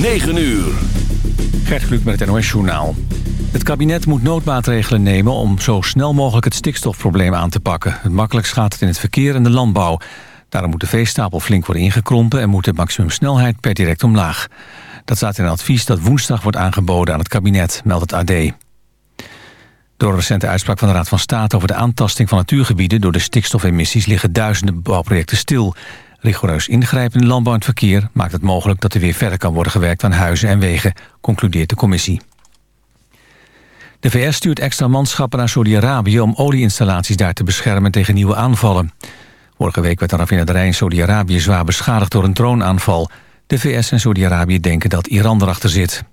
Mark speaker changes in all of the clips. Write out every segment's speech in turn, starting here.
Speaker 1: 9 uur.
Speaker 2: Gert Kluk met het NOS-journaal. Het kabinet moet noodmaatregelen nemen om zo snel mogelijk het stikstofprobleem aan te pakken. Het makkelijkst gaat het in het verkeer en de landbouw. Daarom moet de veestapel flink worden ingekrompen en moet de maximumsnelheid per direct omlaag. Dat staat in een advies dat woensdag wordt aangeboden aan het kabinet, meldt het AD. Door een recente uitspraak van de Raad van State over de aantasting van natuurgebieden door de stikstofemissies liggen duizenden bouwprojecten stil. Rigoureus ingrijpen in de landbouw en verkeer maakt het mogelijk dat er weer verder kan worden gewerkt aan huizen en wegen, concludeert de commissie. De VS stuurt extra manschappen naar Saudi-Arabië om olieinstallaties daar te beschermen tegen nieuwe aanvallen. Vorige week werd een raffinaderij in Saudi-Arabië zwaar beschadigd door een droneaanval. De VS en Saudi-Arabië denken dat Iran erachter zit.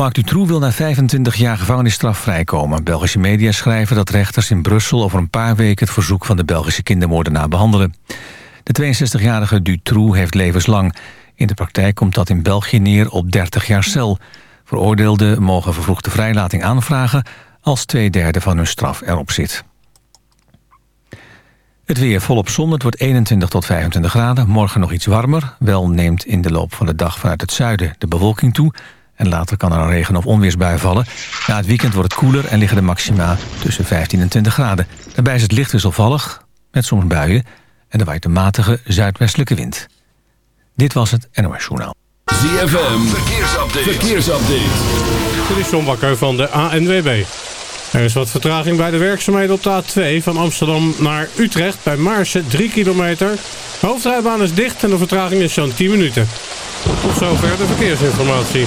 Speaker 2: Marc Dutroux wil na 25 jaar gevangenisstraf vrijkomen. Belgische media schrijven dat rechters in Brussel over een paar weken... het verzoek van de Belgische kindermoordenaar behandelen. De 62-jarige Dutroux heeft levenslang. In de praktijk komt dat in België neer op 30 jaar cel. Veroordeelden mogen vervroegde vrijlating aanvragen... als twee derde van hun straf erop zit. Het weer volop zon, het wordt 21 tot 25 graden. Morgen nog iets warmer. Wel neemt in de loop van de dag vanuit het zuiden de bewolking toe... En later kan er een regen- of onweersbui vallen. Na het weekend wordt het koeler en liggen de maxima tussen 15 en 20 graden. Daarbij is het licht wisselvallig, met soms buien... en er waait een matige zuidwestelijke wind. Dit was het NOS Journaal.
Speaker 1: ZFM, verkeersupdate. verkeersupdate.
Speaker 3: Dit is John Bakker van de ANWB. Er is wat vertraging bij de werkzaamheden op de A2 van Amsterdam naar Utrecht... bij Maarsen, 3 kilometer. De hoofdrijbaan is dicht en de vertraging is zo'n 10 minuten. Tot zover de verkeersinformatie.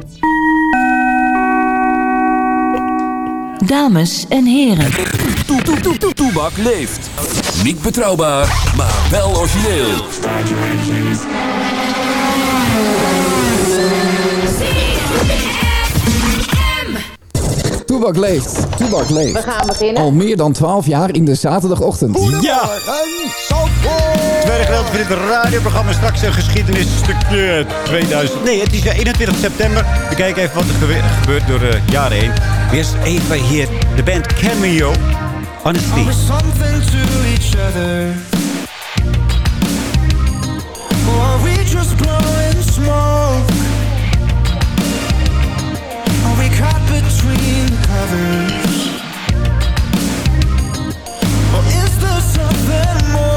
Speaker 4: Dames en heren.
Speaker 1: Toe, toe, toe, toe, Toebak leeft. Niet betrouwbaar, maar wel origineel.
Speaker 5: Toebak leeft, Toebak leeft.
Speaker 6: We gaan beginnen.
Speaker 5: Al meer dan 12 jaar in de zaterdagochtend.
Speaker 7: Ja! Tweede gedeelte van dit radioprogramma. Straks een geschiedenisstukje 2000. Nee, het is 21 september. We kijken even wat er gebe- gebeurt door de jaren heen. Eerst even hier de band Cameo. Honesty.
Speaker 8: something to each other? Or are we just blowing smoke? Something more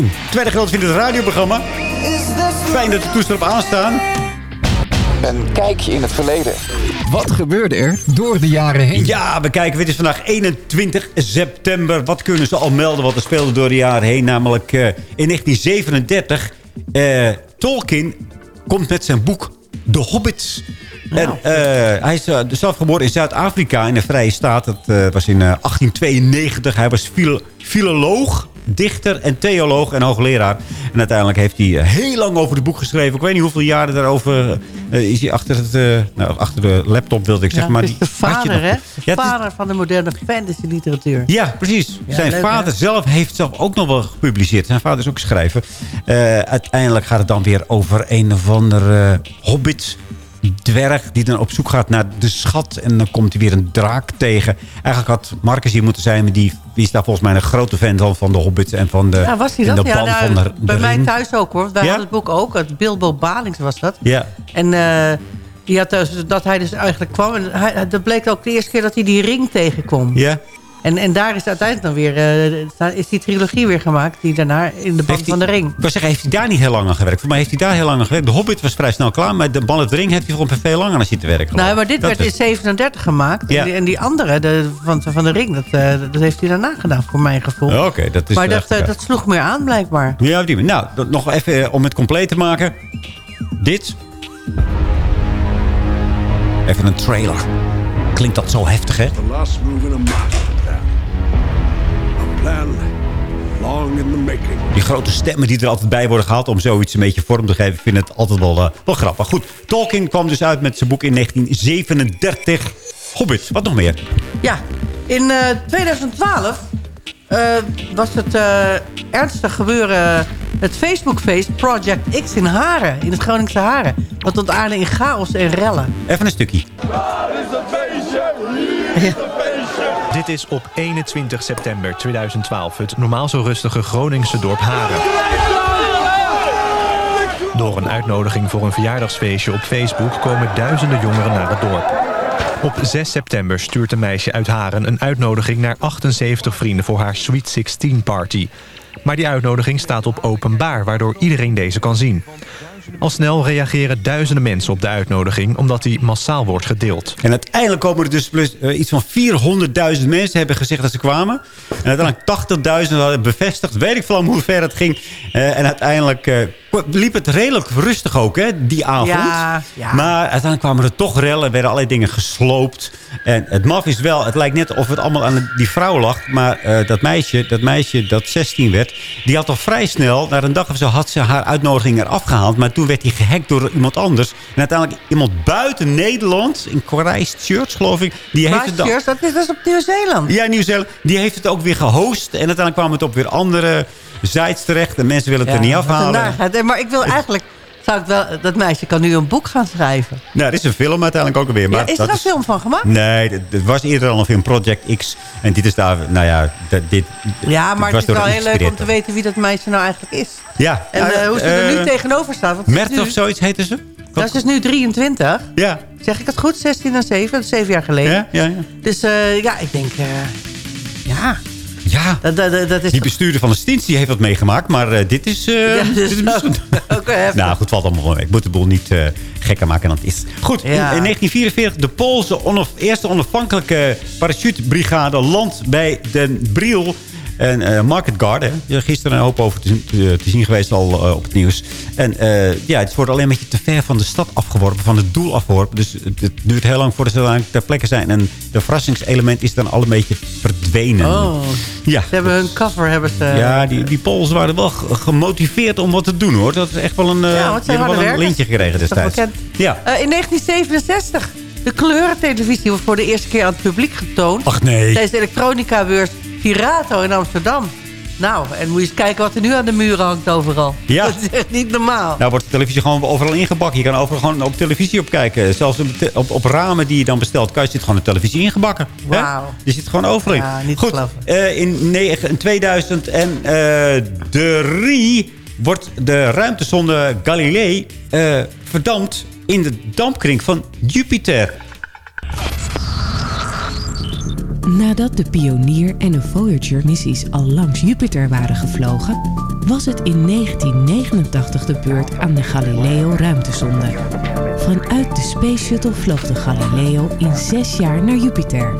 Speaker 7: fijn. Tweede groot vindt het radioprogramma. Fijn dat de toestel op aanstaan.
Speaker 5: Een kijkje in het verleden. Wat gebeurde er door de jaren heen?
Speaker 7: Ja, we kijken. Het is vandaag 21 september. Wat kunnen ze al melden wat er speelde door de jaren heen? Namelijk eh, in 1937. eh, Tolkien komt met zijn boek De Hobbits. En, eh, hij is eh, zelf geboren in Zuid-Afrika in de Vrije Staat. Dat eh, was in eh, 1892. Hij was fil filoloog, dichter en theoloog en hoogleraar. En uiteindelijk heeft hij eh, heel lang over het boek geschreven. Ik weet niet hoeveel jaren daarover eh, is hij achter, het, eh, nou, achter de laptop, wilde ik zeggen.
Speaker 6: Ja,
Speaker 7: maar
Speaker 6: de vader, hè?
Speaker 7: Ja, is-
Speaker 6: vader van de moderne fantasy literatuur.
Speaker 7: ja, precies.
Speaker 6: Ja,
Speaker 7: Zijn
Speaker 6: leuk,
Speaker 7: vader
Speaker 6: hè?
Speaker 7: zelf heeft zelf ook nog wel gepubliceerd. Zijn vader is ook schrijver. Uiteindelijk gaat het dan weer over een of andere hobbit dwerg die dan op zoek gaat naar de schat. En dan komt hij weer een draak tegen. Eigenlijk had Marcus hier moeten zijn. Maar die, die is daar volgens mij een grote fan van, van de hobbits en van de,
Speaker 6: Ja, was hij dat? Ja,
Speaker 7: de,
Speaker 6: bij mij thuis ook hoor. Wij
Speaker 7: Ja?
Speaker 6: hadden het boek ook. Het Bilbo Balings was dat.
Speaker 7: Ja.
Speaker 6: En eh, die had dus, dat hij dus eigenlijk kwam. En hij, dat bleek ook de eerste keer dat hij die ring tegenkwam.
Speaker 7: Ja.
Speaker 6: En, en daar is uiteindelijk dan weer, eh, is die trilogie weer gemaakt. Die daarna in de band van de ring.
Speaker 7: Ik wil zeggen, heeft hij daar niet heel lang aan gewerkt? Voor mij heeft hij daar heel lang aan gewerkt. De Hobbit was vrij snel klaar. Maar de band van de ring heeft hij gewoon veel langer aan zitten werken.
Speaker 6: Nou, maar dit
Speaker 7: Dat
Speaker 6: werd
Speaker 7: is-
Speaker 6: in 37 gemaakt.
Speaker 7: Ja.
Speaker 6: En, die, en die andere, de, van, van de ring, dat, eh, dat heeft hij daarna gedaan, voor mijn gevoel.
Speaker 7: Oké, dat is
Speaker 6: maar dat, eh, dat sloeg meer aan, blijkbaar.
Speaker 7: Ja, die, nou, dat nog even om het compleet te maken. Dit. Even een trailer. Klinkt dat zo heftig, hè?
Speaker 9: The last move in. A
Speaker 7: Die grote stemmen die er altijd bij worden gehaald om zoiets een beetje vorm te geven. Ik vind het altijd wel, eh, wel grappig. Goed, Tolkien kwam dus uit met zijn boek in 1937. Hobbit, wat nog meer?
Speaker 6: Ja, in eh, 2012 eh, was het eh, ernstig gebeuren... het Facebookfeest Project X in Haren, in het Groningse Haren. Dat ontaarde in chaos en rellen.
Speaker 7: Even een stukje.
Speaker 10: Dit is op 21 september 2012 het normaal zo rustige Groningse dorp Haren. Door een uitnodiging voor een verjaardagsfeestje op Facebook komen duizenden jongeren naar het dorp. Op 6 september stuurt een meisje uit Haren een uitnodiging naar 78 vrienden voor haar Sweet 16 party. Maar die uitnodiging staat op openbaar, waardoor iedereen deze kan zien. Al snel reageren duizenden mensen op de uitnodiging... omdat die massaal wordt gedeeld.
Speaker 7: En uiteindelijk komen er dus plus, eh, iets van 400.000 mensen hebben gezegd dat ze kwamen. En uiteindelijk 80.000 hadden bevestigd. Weet ik veel hoe ver het ging. Eh, en uiteindelijk eh, liep het redelijk rustig ook, hè, die avond.
Speaker 6: Ja, ja.
Speaker 7: Maar uiteindelijk kwamen er toch rellen. werden allerlei dingen gesloopt. En het maf is wel, het lijkt net of het allemaal aan die vrouw lag. Maar eh, dat, meisje, dat meisje dat 16 werd, die had al vrij snel... na een dag of zo had ze haar uitnodiging eraf gehaald. Maar toen werd die gehackt door iemand anders. En uiteindelijk iemand buiten Nederland, in Christchurch geloof ik... Die heeft het dan-
Speaker 6: Christchurch, dat is, dat is op Nieuw-Zeeland.
Speaker 7: ja, Nieuw-Zeeland. Die heeft het ook weer gehost. En uiteindelijk kwamen het op weer andere sites terecht. En mensen willen het er niet afhalen.
Speaker 6: Maar ik wil eigenlijk... Zou ik wel, dat meisje kan nu een boek gaan schrijven.
Speaker 7: Nou, er is een film uiteindelijk ook weer. Maar
Speaker 6: ja, is er
Speaker 7: dat
Speaker 6: een film van gemaakt?
Speaker 7: Nee, het- was eerder al een film, Project X. En dit is daar, nou ja, dit...
Speaker 6: Ja, maar het is wel heel leuk om te weten wie dat meisje nou eigenlijk is.
Speaker 7: Ja.
Speaker 6: En eh, hoe ze er nu
Speaker 7: eh,
Speaker 6: tegenover staat. Want
Speaker 7: Mert
Speaker 6: nu-
Speaker 7: of zoiets heette ze?
Speaker 6: Dat is dus nu 23.
Speaker 7: Ja.
Speaker 6: Zeg ik het goed? 16 en 7. Dat is 7 jaar geleden.
Speaker 7: Ja, ja, ja.
Speaker 6: Dus eh, ja, ik denk... ja.
Speaker 7: Ja.
Speaker 6: Dat, dat, dat is
Speaker 7: Die bestuurder van de Stins die heeft wat meegemaakt. Maar eh, dit is...
Speaker 6: Ja, dit ook heftig.
Speaker 7: Nou, goed, valt allemaal wel mee. Ik moet de boel niet eh, gekker maken dan het is. Goed, in, in
Speaker 6: Ja.
Speaker 7: 1944 de Poolse onaf- eerste onafhankelijke parachutebrigade landt bij Den Briel. En eh, Market. Ja, gisteren een hoop over te, te- te zien geweest al eh, op het nieuws. En eh, ja, het wordt alleen een beetje te ver van de stad afgeworpen, van het doel afgeworpen. Dus het, het duurt heel lang voordat ze dan ter plekke zijn. En de verrassingselement is dan al een beetje verdwenen.
Speaker 6: Oh.
Speaker 7: Ja.
Speaker 6: Ze hebben hun cover hebben ze...
Speaker 7: Ja, die, die Poolse waren wel ge- gemotiveerd om wat te doen, hoor. Dat is echt wel een,
Speaker 6: Ja, harde
Speaker 7: wel een lintje gekregen destijds. Ja.
Speaker 6: In 1967. De kleurentelevisie wordt voor de eerste keer aan het publiek getoond.
Speaker 7: Ach, nee.
Speaker 6: Tijdens de elektronica-beurs Pirato in Amsterdam. Nou, en moet je eens kijken wat er nu aan de muren hangt overal.
Speaker 7: Ja.
Speaker 6: Dat is echt niet normaal.
Speaker 7: Nou wordt de televisie gewoon overal ingebakken. Je kan overal gewoon op televisie op kijken. Zelfs op, op, op ramen die je dan bestelt, kan je zit gewoon de televisie ingebakken.
Speaker 6: Wauw.
Speaker 7: Je zit gewoon overal in.
Speaker 6: Ja, niet
Speaker 7: Goed, eh, in, in 2003 wordt de ruimtesonde Galilei eh, verdampt in de dampkring van Jupiter.
Speaker 11: Nadat de Pionier en de Voyager-missies al langs Jupiter waren gevlogen, was het in 1989 de beurt aan de Galileo ruimtesonde. Vanuit de Space Shuttle vloog de Galileo in zes jaar naar Jupiter.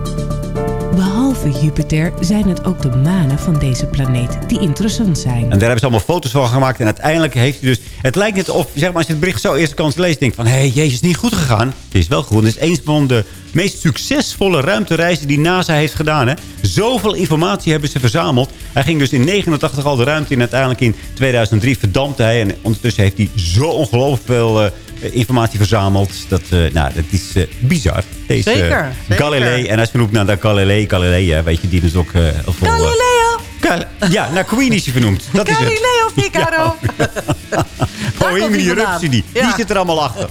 Speaker 11: Behalve Jupiter zijn het ook de manen van deze planeet die interessant zijn.
Speaker 7: En daar hebben ze allemaal foto's van gemaakt. En uiteindelijk heeft hij dus... Het lijkt net of, zeg maar, als je het bericht zo eerste kans leest... denk van, hé, hey, jezus, is niet goed gegaan. Het is wel goed. Het is een van de meest succesvolle ruimtereizen die NASA heeft gedaan. Hè? Zoveel informatie hebben ze verzameld. Hij ging dus in 89 al de ruimte in. Uiteindelijk in 2003 verdampte hij. En ondertussen heeft hij zo ongelooflijk veel... eh, informatie verzameld. Dat, eh, nou, dat is eh, bizar. Deze
Speaker 6: Zeker,
Speaker 7: eh,
Speaker 6: zeker.
Speaker 7: Galilei. En hij is vernoemd naar de Galilei. Galilei, weet je, die is ook... eh, eh,
Speaker 6: Galileo!
Speaker 7: Gal- ja, naar Queen is hij vernoemd. Dat is.
Speaker 6: Galileo Figaro!
Speaker 7: Bohemian
Speaker 6: vandaan.
Speaker 7: Rhapsody.
Speaker 6: Ja.
Speaker 7: Die zit er allemaal achter.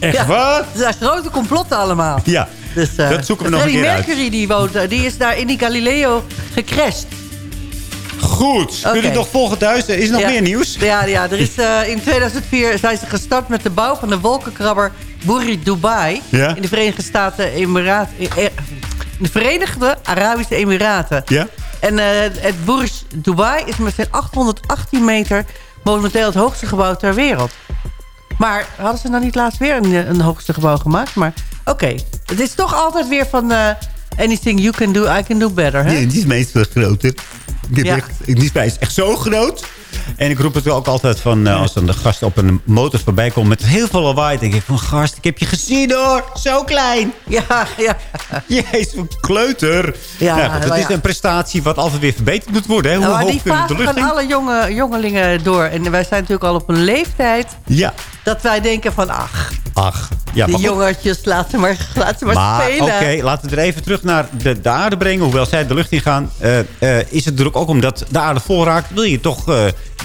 Speaker 7: Echt
Speaker 6: Ja,
Speaker 7: waar?
Speaker 6: Het zijn grote complotten allemaal.
Speaker 7: Ja,
Speaker 6: Dus, eh,
Speaker 7: dat zoeken we nog een keer uit.
Speaker 6: Mercury die, woont, eh, die is daar in die Galileo gecrashed.
Speaker 7: Goed.
Speaker 6: Oké.
Speaker 7: Jullie nog volgen thuis? Er is nog
Speaker 6: Ja.
Speaker 7: meer nieuws?
Speaker 6: Ja, ja er is, eh, in 2004 zijn ze gestart met de bouw van de wolkenkrabber Burj Dubai.
Speaker 7: Ja.
Speaker 6: In de Verenigde Staten Emiraten. In de Verenigde Arabische Emiraten.
Speaker 7: Ja?
Speaker 6: En eh, het Burj Dubai is met zijn 818 meter momenteel het hoogste gebouw ter wereld. Maar hadden ze nou niet laatst weer een, een hoogste gebouw gemaakt? Maar oké, het is toch altijd weer van... eh, anything you can do, I can do better. Hè?
Speaker 7: Nee, die is meestal groter.
Speaker 6: Ja.
Speaker 7: die spijs is echt zo groot. En ik roep het ook altijd van... eh, als dan de gast op een motor voorbij komt met heel veel lawaai... denk ik van, gast, ik heb je gezien hoor. Zo klein.
Speaker 6: Ja, ja.
Speaker 7: Jezus, een kleuter.
Speaker 6: Ja,
Speaker 7: Nou goed,
Speaker 6: maar
Speaker 7: is een prestatie wat altijd weer verbeterd moet worden. Hè? Hoe
Speaker 6: Nou,
Speaker 7: hoog
Speaker 6: die
Speaker 7: kunnen we de lucht
Speaker 6: gaan
Speaker 7: in?
Speaker 6: alle jonge, jongelingen door. En wij zijn natuurlijk al op een leeftijd
Speaker 7: Ja.
Speaker 6: dat wij denken van... ach,
Speaker 7: Ach, ja,
Speaker 6: die jongetjes, laten ze maar, laten ze maar,
Speaker 7: Maar oké,
Speaker 6: spelen.
Speaker 7: laten we er even terug naar de, de aarde brengen. Hoewel zij de lucht in gaan, eh, eh, is het er ook omdat de aarde vol raakt. Wil je toch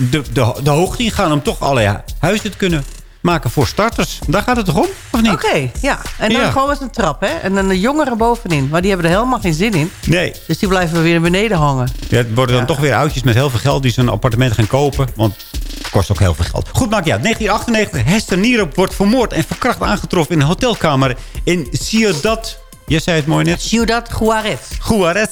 Speaker 7: de, de, de hoogte in gaan om toch allerlei huizen te kunnen maken voor starters. Daar gaat het toch om, of niet?
Speaker 6: Oké, ja. En dan
Speaker 7: Ja.
Speaker 6: gewoon met een trap, hè. En dan de jongeren bovenin. Maar die hebben er helemaal geen zin in.
Speaker 7: Nee.
Speaker 6: Dus die blijven weer beneden hangen.
Speaker 7: Ja, het worden dan toch weer oudjes met heel veel geld die zo'n appartement gaan kopen. Want het kost ook heel veel geld. Goed, maak ja. 1998. Hester Nierop wordt vermoord en verkracht aangetroffen in een hotelkamer in Ciudad. Je zei het mooi net.
Speaker 6: Ciudad Juarez.
Speaker 7: Juarez.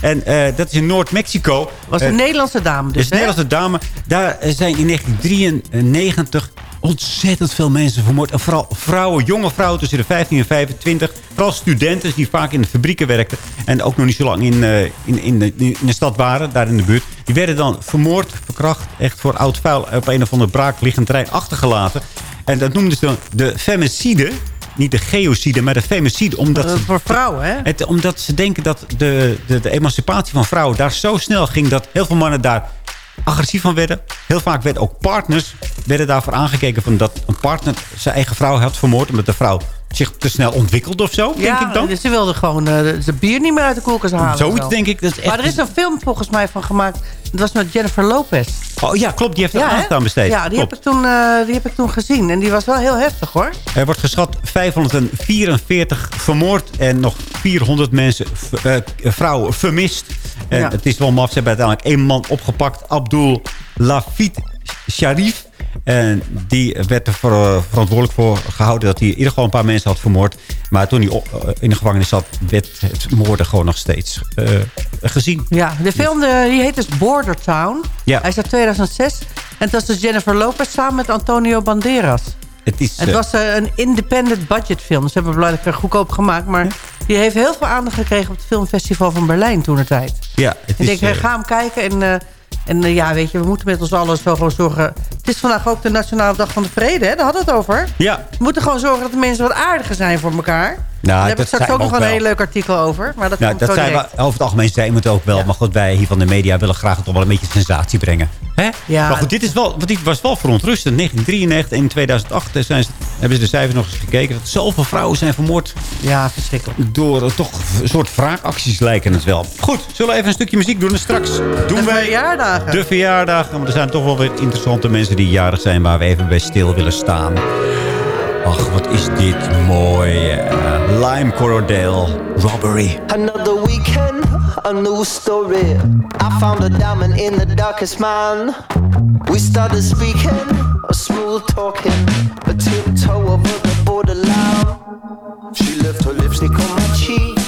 Speaker 7: En eh, dat is in Noord-Mexico.
Speaker 6: Was een
Speaker 7: Eh,
Speaker 6: Nederlandse dame dus,
Speaker 7: een Nederlandse dame. Daar eh, zijn in 1993 ontzettend veel mensen vermoord. En vooral vrouwen, jonge vrouwen tussen de 15 en 25. Vooral studenten die vaak in de fabrieken werkten. En ook nog niet zo lang in, in, in, de, in de stad waren, daar in de buurt. Die werden dan vermoord, verkracht. Echt voor oud vuil op een of andere braakliggend terrein achtergelaten. En dat noemden ze dan de femicide. Niet de geocide, maar de femicide. Omdat
Speaker 6: Eh, voor vrouwen, hè?
Speaker 7: het, omdat ze denken dat de, de, de emancipatie van vrouwen daar zo snel ging... dat heel veel mannen daar agressief van werden. Heel vaak werden ook partners werden daarvoor aangekeken... Van dat een partner zijn eigen vrouw had vermoord... omdat de vrouw zich te snel ontwikkelde of zo, denk ik dan.
Speaker 6: dus ze wilden gewoon eh, de bier niet meer uit de koelkast halen.
Speaker 7: Zoiets
Speaker 6: Zo.
Speaker 7: denk ik. Dat is echt...
Speaker 6: Maar er is een film volgens mij van gemaakt. Het was met Jennifer Lopez.
Speaker 7: Oh ja, klopt. Die heeft er
Speaker 6: Ja,
Speaker 7: aandacht aan besteed.
Speaker 6: Ja, die heb, ik toen, eh, die heb ik toen gezien. En die was wel heel heftig, hoor.
Speaker 7: Er wordt geschat 544 vermoord en nog 400 mensen, eh, vrouwen vermist. En
Speaker 6: Ja.
Speaker 7: het is wel maf. Ze hebben uiteindelijk één man opgepakt. Abdul Lafit Sharif. En die werd er voor, eh, verantwoordelijk voor gehouden dat hij in ieder geval een paar mensen had vermoord. Maar toen hij eh, in de gevangenis zat, werd het moorden gewoon nog steeds eh, gezien.
Speaker 6: Ja, de film die heet dus Border Town.
Speaker 7: Ja.
Speaker 6: Hij is uit 2006. En het was dus Jennifer Lopez samen met Antonio Banderas.
Speaker 7: Het is,
Speaker 6: Het was een independent budget film. Ze hebben blijkbaar goedkoop gemaakt. Maar die heeft heel veel aandacht gekregen op het filmfestival van Berlijn toen de tijd.
Speaker 7: ja, het
Speaker 6: Ik
Speaker 7: is,
Speaker 6: denk,
Speaker 7: eh,
Speaker 6: eh, ga hem kijken. En, en eh, ja, weet je, we moeten met ons allen zo gewoon zorgen. Het is vandaag ook de Nationale Dag van de Vrede, hè? Daar hadden we het over.
Speaker 7: ja,
Speaker 6: We moeten gewoon zorgen dat de mensen wat aardiger zijn voor elkaar.
Speaker 7: Nou,
Speaker 6: Daar ik straks ook nog
Speaker 7: ook
Speaker 6: een heel
Speaker 7: wel.
Speaker 6: leuk artikel over. Maar dat
Speaker 7: Nou, dat zijn we, over het algemeen zijn we het ook wel. Maar goed, wij hier van de media willen graag toch wel een beetje sensatie brengen. Hè?
Speaker 6: Ja.
Speaker 7: Maar goed, dit, is wel, want dit was wel verontrustend. 1993 en in 2008 zijn ze, hebben ze de cijfers nog eens gekeken. Dat zoveel vrouwen zijn vermoord
Speaker 6: Ja, verschrikkelijk.
Speaker 7: door eh, toch een soort wraakacties lijken het wel. Goed, zullen we even een stukje muziek doen. En straks doen
Speaker 6: De
Speaker 7: wij
Speaker 6: verjaardagen.
Speaker 7: de verjaardag. Maar er zijn toch wel weer interessante mensen die jarig zijn... waar we even bij stil willen staan. Ach, wat is dit mooi. Lime Corodale, Robbery.
Speaker 12: Another weekend, a new story. I found a diamond in the darkest mine. We started speaking, a smooth talking, a tiptoe over the borderline. She left her lipstick on my cheek.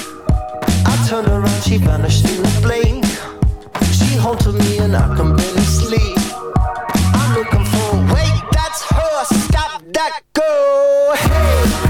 Speaker 12: I turned around, she she vanished in a blink. She haunted me and I can barely sleep. Hey,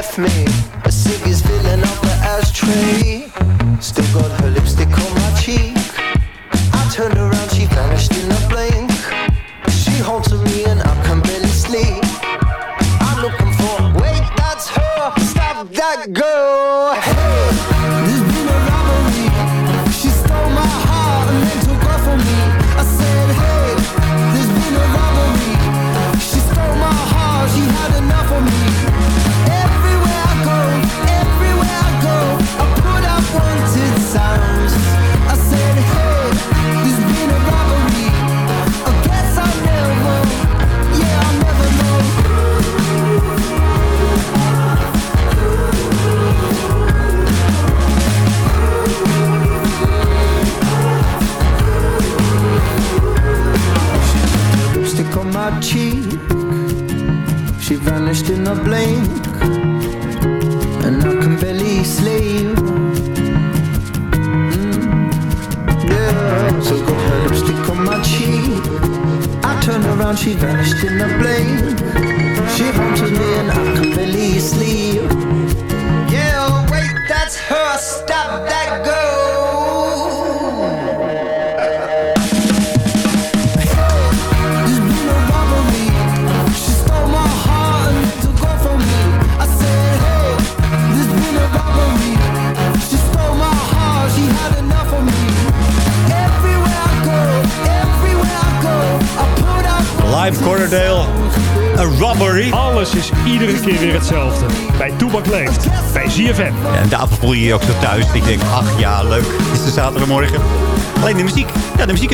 Speaker 12: left me. A cig is filling up the ashtray. Still got her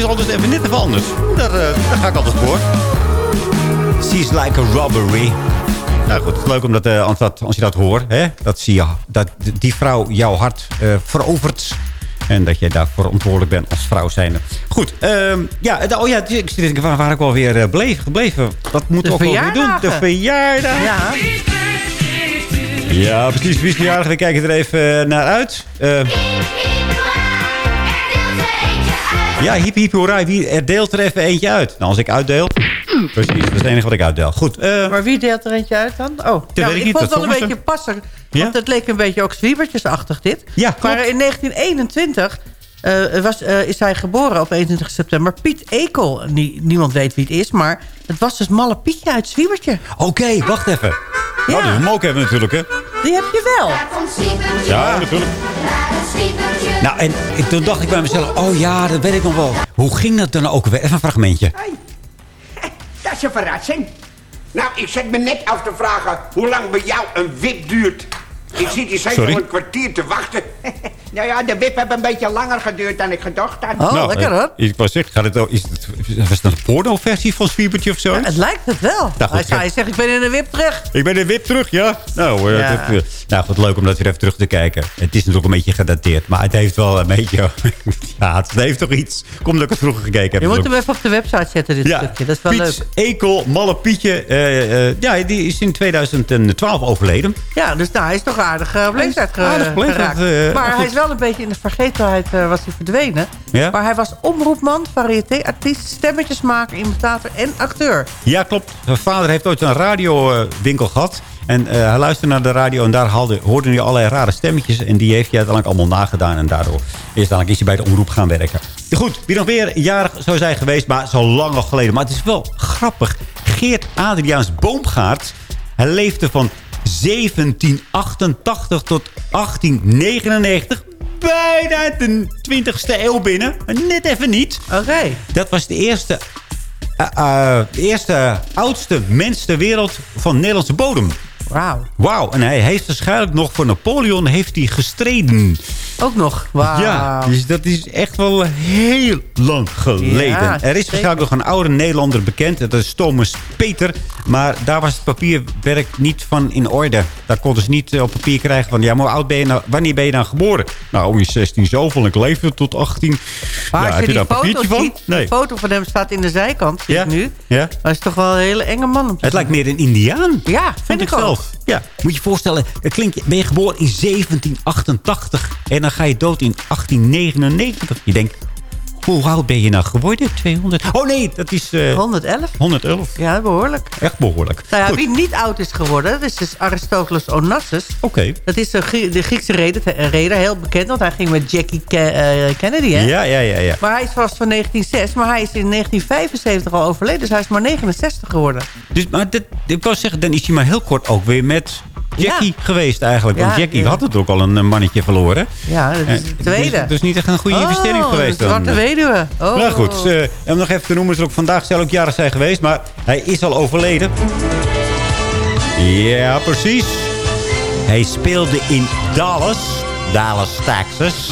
Speaker 7: altijd even net even anders. Daar, eh, daar ga ik altijd voor. She's like a robbery. Nou goed, het is leuk omdat eh, als, dat, als je dat hoort. Hè, dat, zie je, dat die vrouw jouw hart eh, verovert. En dat jij daar verantwoordelijk bent als vrouw zijnde. Goed, ehm, ja, oh ja, ik zit denken, waar, waar ik wel weer eh, bleef, gebleven. Wat moeten we ook wel weer doen? De verjaardag.
Speaker 6: Ja.
Speaker 7: Ja, precies. Wie is verjaardag? We kijken er even naar uit. Eh, ja, hiep hiep hoera. Wie er deelt er even eentje uit? Nou, als ik uitdeel... Precies, dat is het enige wat ik uitdeel. Goed. eh,
Speaker 6: Maar wie deelt er eentje uit dan? Oh,
Speaker 7: weet
Speaker 6: nou,
Speaker 7: ik
Speaker 6: vond het wel een beetje passen.
Speaker 7: Ja?
Speaker 6: Want het leek een beetje ook zwiebertjesachtig dit.
Speaker 7: Ja,
Speaker 6: Maar in 1921 eh, was, eh, is hij geboren op 21 september. Piet Ekel. Nie- niemand weet wie het is, maar het was dus Malle Pietje uit Zwiebertje.
Speaker 7: Oké, wacht even. Ja. Nou, die moet hem ook hebben natuurlijk, hè.
Speaker 6: Die heb je wel.
Speaker 7: Ja, natuurlijk. Nou, en ik- toen dacht ik bij mezelf... Oh ja, dat weet ik nog wel. Hoe ging dat dan ook weer? Even een fragmentje.
Speaker 13: Dat is een verrassing. Nou, ik zet me net af te vragen hoe lang bij jou een wip duurt. Ik zit hier zeker
Speaker 7: Sorry?
Speaker 13: al een kwartier te wachten. nou ja, de wip heeft een beetje langer geduurd dan ik gedacht had.
Speaker 6: Oh, lekker
Speaker 7: eh,
Speaker 6: hoor.
Speaker 7: Ik wou zeggen, gaat het, ook- is het, was het een porno-versie van Zwiebertje of zo?
Speaker 6: Ja, het lijkt het wel.
Speaker 7: Nou, goed,
Speaker 6: hij, zegt, ik ben in de wip terug.
Speaker 7: Ik ben er wip terug, ja. Nou, eh,
Speaker 6: Ja.
Speaker 7: dat, eh, nou goed, leuk om dat weer even terug te kijken. Het is natuurlijk een beetje gedateerd, maar het heeft wel een beetje... ja, het heeft toch iets. Kom dat ik het vroeger gekeken heb.
Speaker 6: Je moet
Speaker 7: Het
Speaker 6: hem even op de website zetten, dit
Speaker 7: Ja,
Speaker 6: stukje. Dat is wel
Speaker 7: Piet
Speaker 6: leuk.
Speaker 7: Ekel, Malle Pietje. eh, eh, ja, die is in 2012 overleden.
Speaker 6: Ja, dus nou, hij is toch aardig eh, op leeftijd ge-
Speaker 7: aardig
Speaker 6: geraakt.
Speaker 7: eh,
Speaker 6: maar hij is wel een beetje in de vergetelheid eh, was hij verdwenen.
Speaker 7: Ja?
Speaker 6: Maar hij was omroepman, variété, artiest, stemmetjesmaker, imitator en acteur.
Speaker 7: Ja, klopt. Zijn vader heeft ooit een radiowinkel gehad. En eh, hij luisterde naar de radio en daar haalde, hoorde hij allerlei rare stemmetjes. En die heeft hij uiteindelijk allemaal nagedaan. En daardoor is, is hij bij de omroep gaan werken. Goed, wie nog weer jarig zou zijn geweest, maar zo lang al geleden. Maar het is wel grappig. Geert Adriaans Boomgaard, hij leefde van 1788 tot 1899. bijna de 20ste eeuw binnen. Maar net even niet.
Speaker 6: Oké.
Speaker 7: Dat was de eerste, eh, eh, de eerste oudste mens ter wereld van Nederlandse bodem.
Speaker 6: Wauw.
Speaker 7: Wauw. En hij heeft waarschijnlijk nog voor Napoleon heeft hij gestreden.
Speaker 6: Ook nog. Wauw.
Speaker 7: Ja, dus dat is echt wel heel lang geleden.
Speaker 6: Ja,
Speaker 7: er is
Speaker 6: zeker.
Speaker 7: waarschijnlijk nog een oude Nederlander bekend. Dat is Thomas Peter. Maar daar was het papierwerk niet van in orde. Daar konden ze niet eh, op papier krijgen van... ja, maar hoe oud ben je nou, wanneer ben je nou geboren? Nou, in 16 zoveel. en Ik leefde tot 18.
Speaker 6: Maar
Speaker 7: ja,
Speaker 6: als
Speaker 7: heb
Speaker 6: je
Speaker 7: je daar een
Speaker 6: foto
Speaker 7: papiertje van?
Speaker 6: ziet,
Speaker 7: Nee.
Speaker 6: de foto van hem staat in de zijkant,
Speaker 7: Ja?
Speaker 6: nu.
Speaker 7: Ja?
Speaker 6: Dat is toch wel een hele enge man.
Speaker 7: Het lijkt meer een indiaan.
Speaker 6: Ja, vind ik ook.
Speaker 7: Ja, moet je je voorstellen, het klinkt, ben je geboren in 1788 en dan ga je dood in 1899. Je denkt, hoe oud ben je nou geworden? 200? Oh nee, dat is... eh,
Speaker 6: 111?
Speaker 7: 111.
Speaker 6: Ja, behoorlijk.
Speaker 7: Echt behoorlijk.
Speaker 6: Nou ja,
Speaker 7: Goed.
Speaker 6: wie niet oud is geworden, dat is dus Aristoteles Onassis.
Speaker 7: Oké.
Speaker 6: Dat is de, Grie- de Griekse reder, reder, heel bekend, want hij ging met Jackie Ke- eh, Kennedy, hè?
Speaker 7: Ja, ja, ja, ja.
Speaker 6: Maar hij is vast van 1906, maar hij is in 1975 al overleden, dus hij is maar 69 geworden.
Speaker 7: Dus, maar dit, ik wou zeggen, dan is hij maar heel kort ook weer met Jackie geweest eigenlijk. Want
Speaker 6: Ja,
Speaker 7: Jackie
Speaker 6: ja.
Speaker 7: had het ook al een mannetje verloren.
Speaker 6: Ja, dat is
Speaker 7: Eh,
Speaker 6: de tweede.
Speaker 7: Dus, dus niet echt een goede investering
Speaker 6: Oh,
Speaker 7: geweest.
Speaker 6: de
Speaker 7: dan.
Speaker 6: zwarte weduwe. Oh.
Speaker 7: Nou goed, eh, om nog even te noemen, is er ook vandaag zal ook jarig zijn geweest. Maar hij is al overleden. Ja, precies. Hij speelde in Dallas. Dallas, Texas.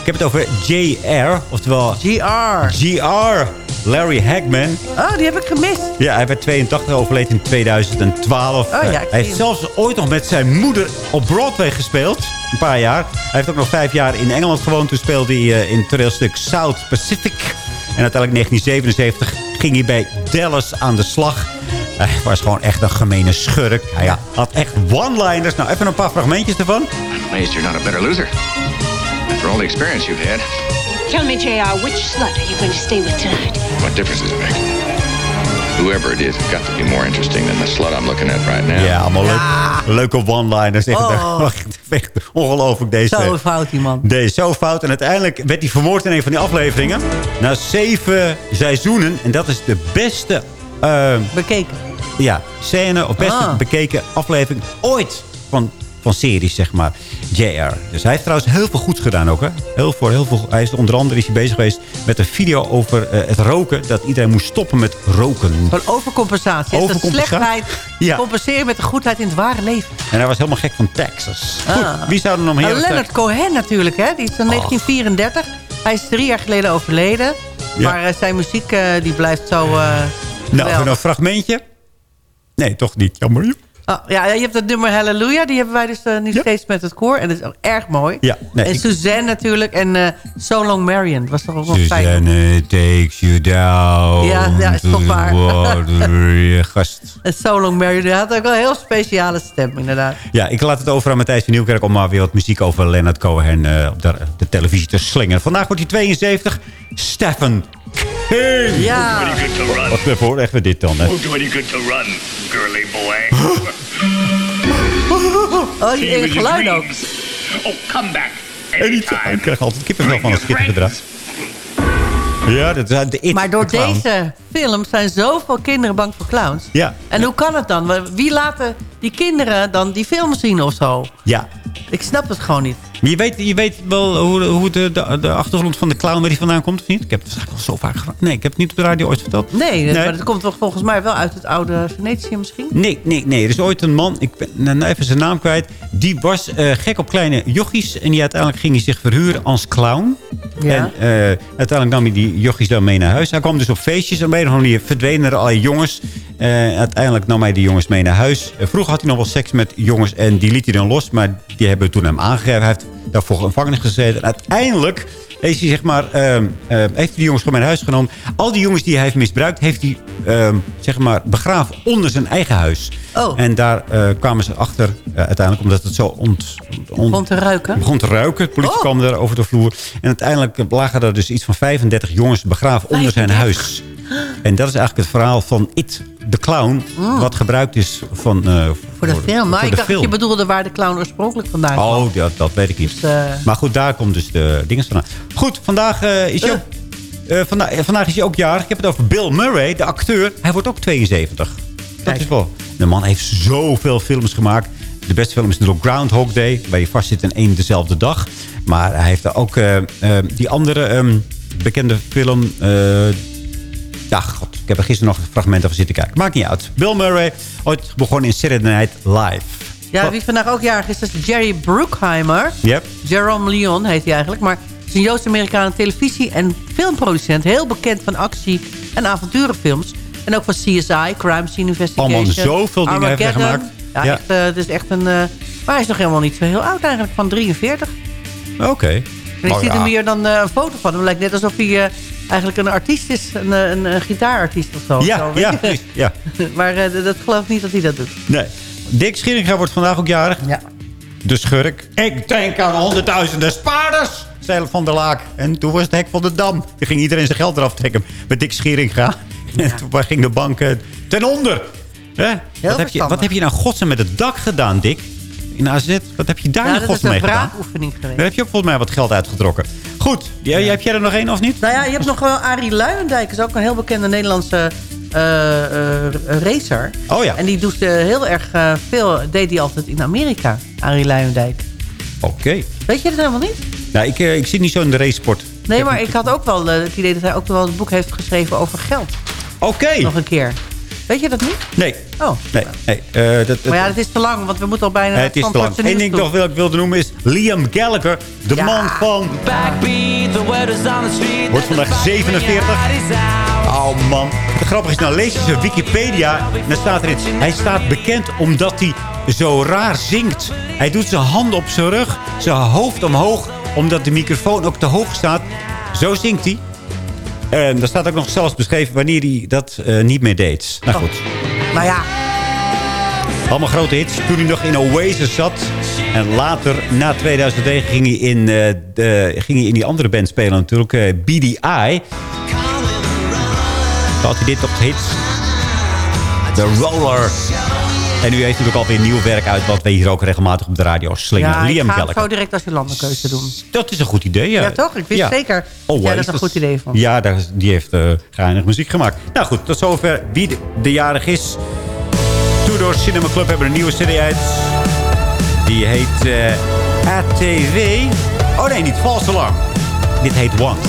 Speaker 7: Ik heb het over J.R. Oftewel...
Speaker 6: G.R.
Speaker 7: G.R. Larry Hagman.
Speaker 6: Oh, die heb ik gemist.
Speaker 7: Ja, hij werd 82 overleden in 2012.
Speaker 6: Oh ja, ik
Speaker 7: hij heeft
Speaker 6: hem.
Speaker 7: zelfs ooit nog met zijn moeder op Broadway gespeeld. Een paar jaar. Hij heeft ook nog vijf jaar in Engeland gewoond. Toen speelde hij eh, in het toneelstuk South Pacific. En uiteindelijk in 1977 ging hij bij Dallas aan de slag. Hij was gewoon echt een gemene schurk. Hij had echt one-liners. Nou, even een paar fragmentjes ervan.
Speaker 14: Amazed you're not a better loser. After all the experience you've had,
Speaker 15: Tell me, JR, which slut are you going to stay with tonight?
Speaker 14: what difference does it make? Whoever it is, it's got to be more interesting than the slut I'm looking at right now.
Speaker 7: Ja, allemaal leuk, leuke one-liners. Echt,
Speaker 6: Oh.
Speaker 7: echt, echt ongelooflijk deze.
Speaker 6: Zo fout, die man.
Speaker 7: Deze zo fout. En uiteindelijk werd hij vermoord in een van die afleveringen. Na zeven seizoenen. En dat is de beste... eh,
Speaker 6: Bekeken.
Speaker 7: ja, scène of beste
Speaker 6: Ah.
Speaker 7: bekeken aflevering ooit van, van series, zeg maar. JR. Dus hij heeft trouwens heel veel goeds gedaan ook. Hè? Heel veel, heel veel. Hij is onder andere is hij bezig geweest met een video over eh, het roken. Dat iedereen moest stoppen met roken.
Speaker 6: Van overcompensatie.
Speaker 7: Overcompensatie?
Speaker 6: slechtheid
Speaker 7: Ja.
Speaker 6: compenseren met de goedheid in het ware leven.
Speaker 7: En hij was helemaal gek van Texas. Goed,
Speaker 6: Ah.
Speaker 7: wie zou er nog meer...
Speaker 6: Nou, Leonard Cohen natuurlijk, hè? Die is van 1934. Hij is drie jaar geleden overleden.
Speaker 7: Ja.
Speaker 6: Maar eh, zijn muziek eh, die blijft zo...
Speaker 7: Nou, een fragmentje. Nee, toch niet. Jammer.
Speaker 6: Oh, ja, je hebt het nummer Hallelujah. Die hebben wij dus eh, nu steeds met het koor. En dat is ook erg mooi.
Speaker 7: Ja, nee,
Speaker 6: en
Speaker 7: ik-
Speaker 6: Suzanne natuurlijk. En eh So Long Marion. Dat was toch ook wel fijn.
Speaker 7: Suzanne takes you down.
Speaker 6: Ja, ja, is
Speaker 7: to
Speaker 6: toch
Speaker 7: the
Speaker 6: waar.
Speaker 7: Gast.
Speaker 6: En So Long Marion. Die had ook wel een heel speciale stem, inderdaad.
Speaker 7: Ja, ik laat het over aan Matthijs van Nieuwkerk... om maar weer wat muziek over Leonard Cohen eh, op de, de televisie te slingeren. Vandaag wordt hij 72. Stephen King.
Speaker 6: Ja.
Speaker 7: Wacht even hoor, even dit dan. Hè.
Speaker 16: Oh, girly boy.
Speaker 6: Oh, geluid ook.
Speaker 16: Oh, come back.
Speaker 7: En niet, ik krijg altijd kippenvel van als ik gedrag. Ja, dat is de It
Speaker 6: Maar door deze film zijn zoveel kinderen bang voor clowns.
Speaker 7: Ja,
Speaker 6: En hoe kan het dan? Wie laten die kinderen dan die film zien of zo?
Speaker 7: ja.
Speaker 6: Ik snap het gewoon niet.
Speaker 7: Je weet, je weet wel hoe, hoe de, de, de achtergrond van de clown waar die vandaan komt, of niet? Ik heb het eigenlijk al zo vaak gevraagd. Nee, ik heb het niet op de radio ooit verteld.
Speaker 6: Nee, maar dat komt toch volgens mij wel uit het oude Venetië misschien?
Speaker 7: Nee, nee, nee. Er is ooit een man, ik ben nou even zijn naam kwijt. Die was eh, gek op kleine jochies. En die uiteindelijk ging hij zich verhuren als clown.
Speaker 6: Ja.
Speaker 7: En eh, uiteindelijk nam hij die jochies dan mee naar huis. Hij kwam dus op feestjes. En op een of andere manier verdwenen er allerlei jongens. Eh, uiteindelijk nam hij die jongens mee naar huis. Eh, vroeger had hij nog wel seks met jongens. En die liet hij dan los. Maar die hebben toen hem aangegeven. Hij heeft daarvoor gevangenis gezeten. En uiteindelijk heeft hij, zeg maar, eh, heeft hij die jongens gewoon mee naar huis genomen. Al die jongens die hij heeft misbruikt, heeft hij ehm, zeg maar, begraven onder zijn eigen huis.
Speaker 6: Oh.
Speaker 7: En daar eh, kwamen ze achter, uiteindelijk, omdat het zo ont, ont-
Speaker 6: Begon te ruiken.
Speaker 7: begon te ruiken. De politie
Speaker 6: Oh.
Speaker 7: kwam daar over de vloer. En uiteindelijk lagen er dus iets van 35 jongens begraven onder zijn huis. En dat is eigenlijk het verhaal van It, de clown. Wat gebruikt is van, eh,
Speaker 6: Mm. Voor de film. Maar ik dacht dat
Speaker 7: film.
Speaker 6: je bedoelde waar de clown oorspronkelijk vandaan kwam.
Speaker 7: Oh, dat, dat weet ik niet.
Speaker 6: Dus, eh,
Speaker 7: Maar goed, daar komt dus de dingen vandaan. Goed, vandaag, eh, is eh, vandaag is hij ook jarig. Ik heb het over Bill Murray, de acteur. Hij wordt ook 72. Dat is wel... De man heeft zoveel films gemaakt. De beste film is natuurlijk Groundhog Day. Waar je vast zit in één dezelfde dag. Maar hij heeft ook die andere ehm, bekende film... ja, god, ik heb er gisteren nog fragmenten van zitten kijken. Maakt niet uit. Bill Murray, ooit begonnen in Saturday Night Live.
Speaker 6: Ja, wie vandaag ook jarig is, dat is Jerry Bruckheimer.
Speaker 7: Yep.
Speaker 6: Jerome Leon heet hij eigenlijk. Maar het is een Joods-Amerikaan televisie- en filmproducent. Heel bekend van actie- en avonturenfilms. En ook van CSI, Crime Scene Investigation.
Speaker 7: Allemaal zoveel dingen heeft hij gemaakt.
Speaker 6: Ja,
Speaker 7: Ja.
Speaker 6: Echt, eh, het is echt een... eh, maar hij is nog helemaal niet zo heel oud eigenlijk, van 43.
Speaker 7: Oké.
Speaker 6: En ik
Speaker 7: Maar
Speaker 6: zie
Speaker 7: ja.
Speaker 6: hem hier dan eh, een foto van hem. Lijkt net alsof hij eigenlijk een artiest is. Een, eh, een, een gitaarartiest of zo.
Speaker 7: Ja,
Speaker 6: Zo,
Speaker 7: ja, precies, ja.
Speaker 6: maar eh, dat geloof ik niet dat hij dat doet.
Speaker 7: Nee. Dick Scheringa wordt vandaag ook jarig.
Speaker 6: Ja.
Speaker 7: De schurk. Ik denk aan honderdduizenden spaarders, zei Van der Laak. En toen was het hek van de dam. Toen ging iedereen zijn geld eraf trekken met Dick Scheringa. En toen ging de bank eh, ten onder. Hè? Wat, heb je, wat heb je nou godsnaam met het dak gedaan, Dick? In AZ, wat heb je daar
Speaker 6: Ja,
Speaker 7: nou
Speaker 6: dat is
Speaker 7: godsnaam
Speaker 6: een
Speaker 7: mee gedaan?
Speaker 6: wraakoefening geweest.
Speaker 7: Daar heb je ook volgens mij wat geld uitgetrokken. Goed, ja, heb jij er nog één of niet?
Speaker 6: Nou ja, je hebt nog wel Arie Luijendijk. is ook een heel bekende Nederlandse eh, eh, racer.
Speaker 7: Oh ja.
Speaker 6: En die doet eh, heel erg veel, deed hij altijd in Amerika, Arie Luijendijk.
Speaker 7: Oké.
Speaker 6: Weet je dat helemaal niet?
Speaker 7: Nou, ik, ik zit niet zo in de racesport.
Speaker 6: Nee, maar ik had ook wel het idee dat hij ook wel een boek heeft geschreven over geld.
Speaker 7: Oké.
Speaker 6: Nog een keer. Weet je dat niet?
Speaker 7: Nee.
Speaker 6: Oh.
Speaker 7: Nee, nee. eh, dat,
Speaker 6: Maar ja, het is te lang, want we moeten al bijna
Speaker 7: het is te lang. Eén ding nog wil ik wilde noemen is Liam Gallagher. De man van... Wordt vandaag 47. Oh man. Het grappige is, nou lees je zijn Wikipedia. En dan staat erin, hij staat bekend omdat hij zo raar zingt. Hij doet zijn handen op zijn rug, zijn hoofd omhoog. Omdat de microfoon ook te hoog staat. Zo zingt hij. En daar staat ook nog zelfs beschreven wanneer hij dat eh, niet meer deed. Nou goed.
Speaker 6: Maar ja,
Speaker 7: Allemaal grote hits. Toen hij nog in Oasis zat. En later, na 2009, ging hij in, eh, de, ging hij in die andere band spelen natuurlijk. eh, BDI. Toen had hij dit op de hits. The Roller. En nu heeft hij natuurlijk alweer nieuw werk uit... wat we hier ook regelmatig op de radio slingen.
Speaker 6: ja ik
Speaker 7: Liam
Speaker 6: ga hem
Speaker 7: Gallagher.
Speaker 6: zo direct als je landenkeuze doen.
Speaker 7: Dat is een goed idee, ja.
Speaker 6: Ja, toch? Ik wist
Speaker 7: Ja.
Speaker 6: zeker dat jij dat een goed idee vond.
Speaker 7: Ja, daar, is- die heeft uh, geinig muziek gemaakt. Nou goed, tot zover wie de, de jarig is. Tudor Cinema Club hebben een nieuwe serie uit. Die heet eh, ATW. Oh nee, niet False Alarm. Dit heet Once.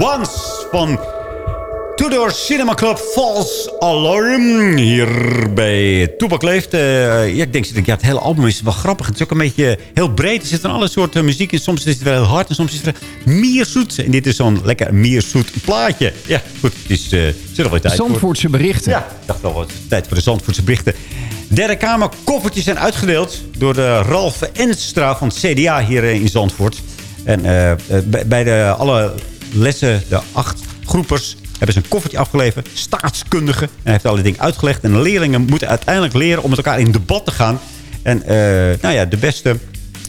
Speaker 7: Once van Tudor Cinema Club False Alarm. Hier bij Toebak Leeft. Eh, ja, ik denk, ja, het hele album is wel grappig. Het is ook een beetje heel breed. Er zit van alle soorten muziek in. Soms is het wel heel hard en soms is het wel mierzoet. En dit is zo'n lekker mierzoet plaatje. Ja, goed. Het is, uh, alweer tijd
Speaker 5: Zandvoortse berichten.
Speaker 7: Ja, ik dacht al wat tijd voor de Zandvoortse berichten. Derde Kamer koffertjes zijn uitgedeeld door de Ralf Enstra van het CDA hier in Zandvoort. En uh, bij de, alle lessen, de acht groepers, hebben ze een koffertje afgeleverd. Staatskundige. En hij heeft alle dingen uitgelegd. En leerlingen moeten uiteindelijk leren om met elkaar in debat te gaan. En uh, nou ja, de beste...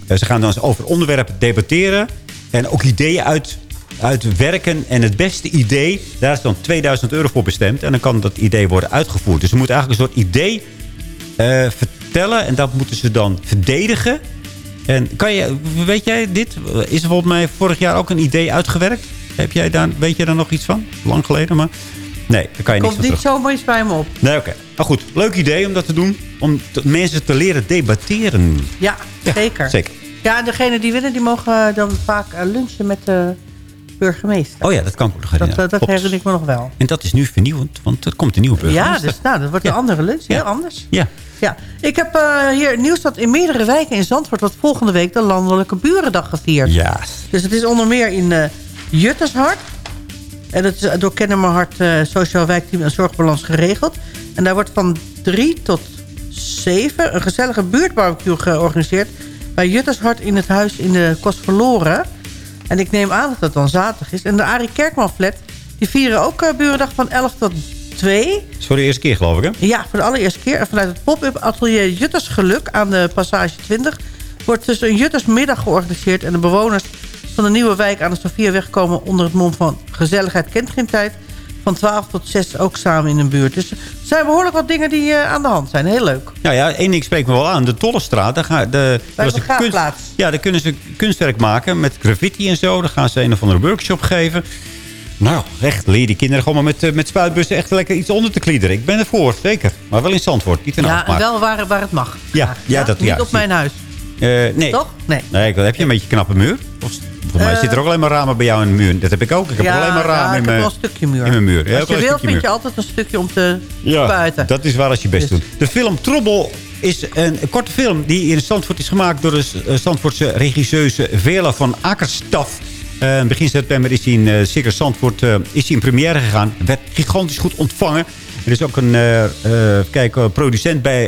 Speaker 7: ze gaan dan eens over onderwerpen debatteren. En ook ideeën uit, uitwerken. En het beste idee, daar is dan 2000 euro voor bestemd. En dan kan dat idee worden uitgevoerd. Dus ze moeten eigenlijk een soort idee uh, vertellen. En dat moeten ze dan verdedigen. En kan je, weet jij dit? Is er volgens mij vorig jaar ook een idee uitgewerkt? Heb jij daar, weet je daar nog iets van? Lang geleden, maar... Nee, daar kan je
Speaker 6: Komt niet zomaar iets bij me op.
Speaker 7: Nee, oké. Okay. Maar goed, leuk idee om dat te doen. Om mensen te leren debatteren.
Speaker 6: Ja, ja, zeker.
Speaker 7: Zeker.
Speaker 6: Ja, en degene die winnen, die mogen dan vaak lunchen met de burgemeester.
Speaker 7: Oh ja, dat kan ook nog.
Speaker 6: Dat, dat herinner ik me nog wel.
Speaker 7: En dat is nu vernieuwend, want er komt een nieuwe burgemeester.
Speaker 6: Ja, dus nou, dat wordt een andere lunch. Heel anders.
Speaker 7: Ja.
Speaker 6: Ja, ik heb uh, hier nieuws dat in meerdere wijken in Zandvoort... wordt volgende week de Landelijke Burendag gevierd.
Speaker 7: Ja.
Speaker 6: Dus het is onder meer in uh, Juttershart. En dat is door Kennemerhart uh, Sociaal Wijkteam en Zorgbalans geregeld. En daar wordt van 3 tot 7 een gezellige buurtbarbecue georganiseerd... bij Juttershart in het huis in de Kost Verloren. En ik neem aan dat dat dan zaterdag is. En de Arie Kerkman Flat, die vieren ook uh, Burendag van 11 tot 2.
Speaker 7: Dat is voor de eerste keer, geloof ik, hè?
Speaker 6: Ja, voor de allereerste keer. En vanuit het pop-up atelier Juttersgeluk aan de Passage 20... wordt dus een Juttersmiddag georganiseerd... en de bewoners van de nieuwe wijk aan de Sofiaweg komen onder het mond van gezelligheid kent geen tijd. Van 12 tot 6 ook samen in een buurt. Dus er zijn behoorlijk wat dingen die uh, aan de hand zijn. Heel leuk.
Speaker 7: Nou ja, één ding spreekt me wel aan. De Tollestraat. Daar, gaan, de,
Speaker 6: de kunst,
Speaker 7: Ja, daar kunnen ze kunstwerk maken met graffiti en zo. Daar gaan ze een of andere workshop geven. Nou, echt, leer die kinderen gewoon maar met, uh, met spuitbussen echt lekker iets onder te kliederen. Ik ben ervoor, zeker. Maar wel in Zandvoort, niet in
Speaker 6: Ja, en wel waar, waar het mag.
Speaker 7: Ja, ja, ja, dat
Speaker 6: Niet
Speaker 7: ja,
Speaker 6: op mijn huis.
Speaker 7: Uh, nee.
Speaker 6: Toch? Nee.
Speaker 7: nee. Heb je een beetje knappe muur? Volgens mij zit er ook alleen maar ramen bij jou in de muur. Dat heb ik ook. Ik heb
Speaker 6: ja,
Speaker 7: alleen maar ramen
Speaker 6: ja,
Speaker 7: in,
Speaker 6: mijn,
Speaker 7: mijn,
Speaker 6: een stukje muur.
Speaker 7: in mijn muur. Ja,
Speaker 6: als je wil, vind je altijd een stukje om te
Speaker 7: ja,
Speaker 6: spuiten.
Speaker 7: dat is waar als je best dus. doet. De film Trobbel is een, korte film die in Zandvoort is gemaakt... door de Zandvoortse regisseuse Vela van Akkerstaf. Uh, begin september is hij in uh, Zandvoort uh, is hij in première gegaan. Werd gigantisch goed ontvangen. Er is ook een kijk, producent bij.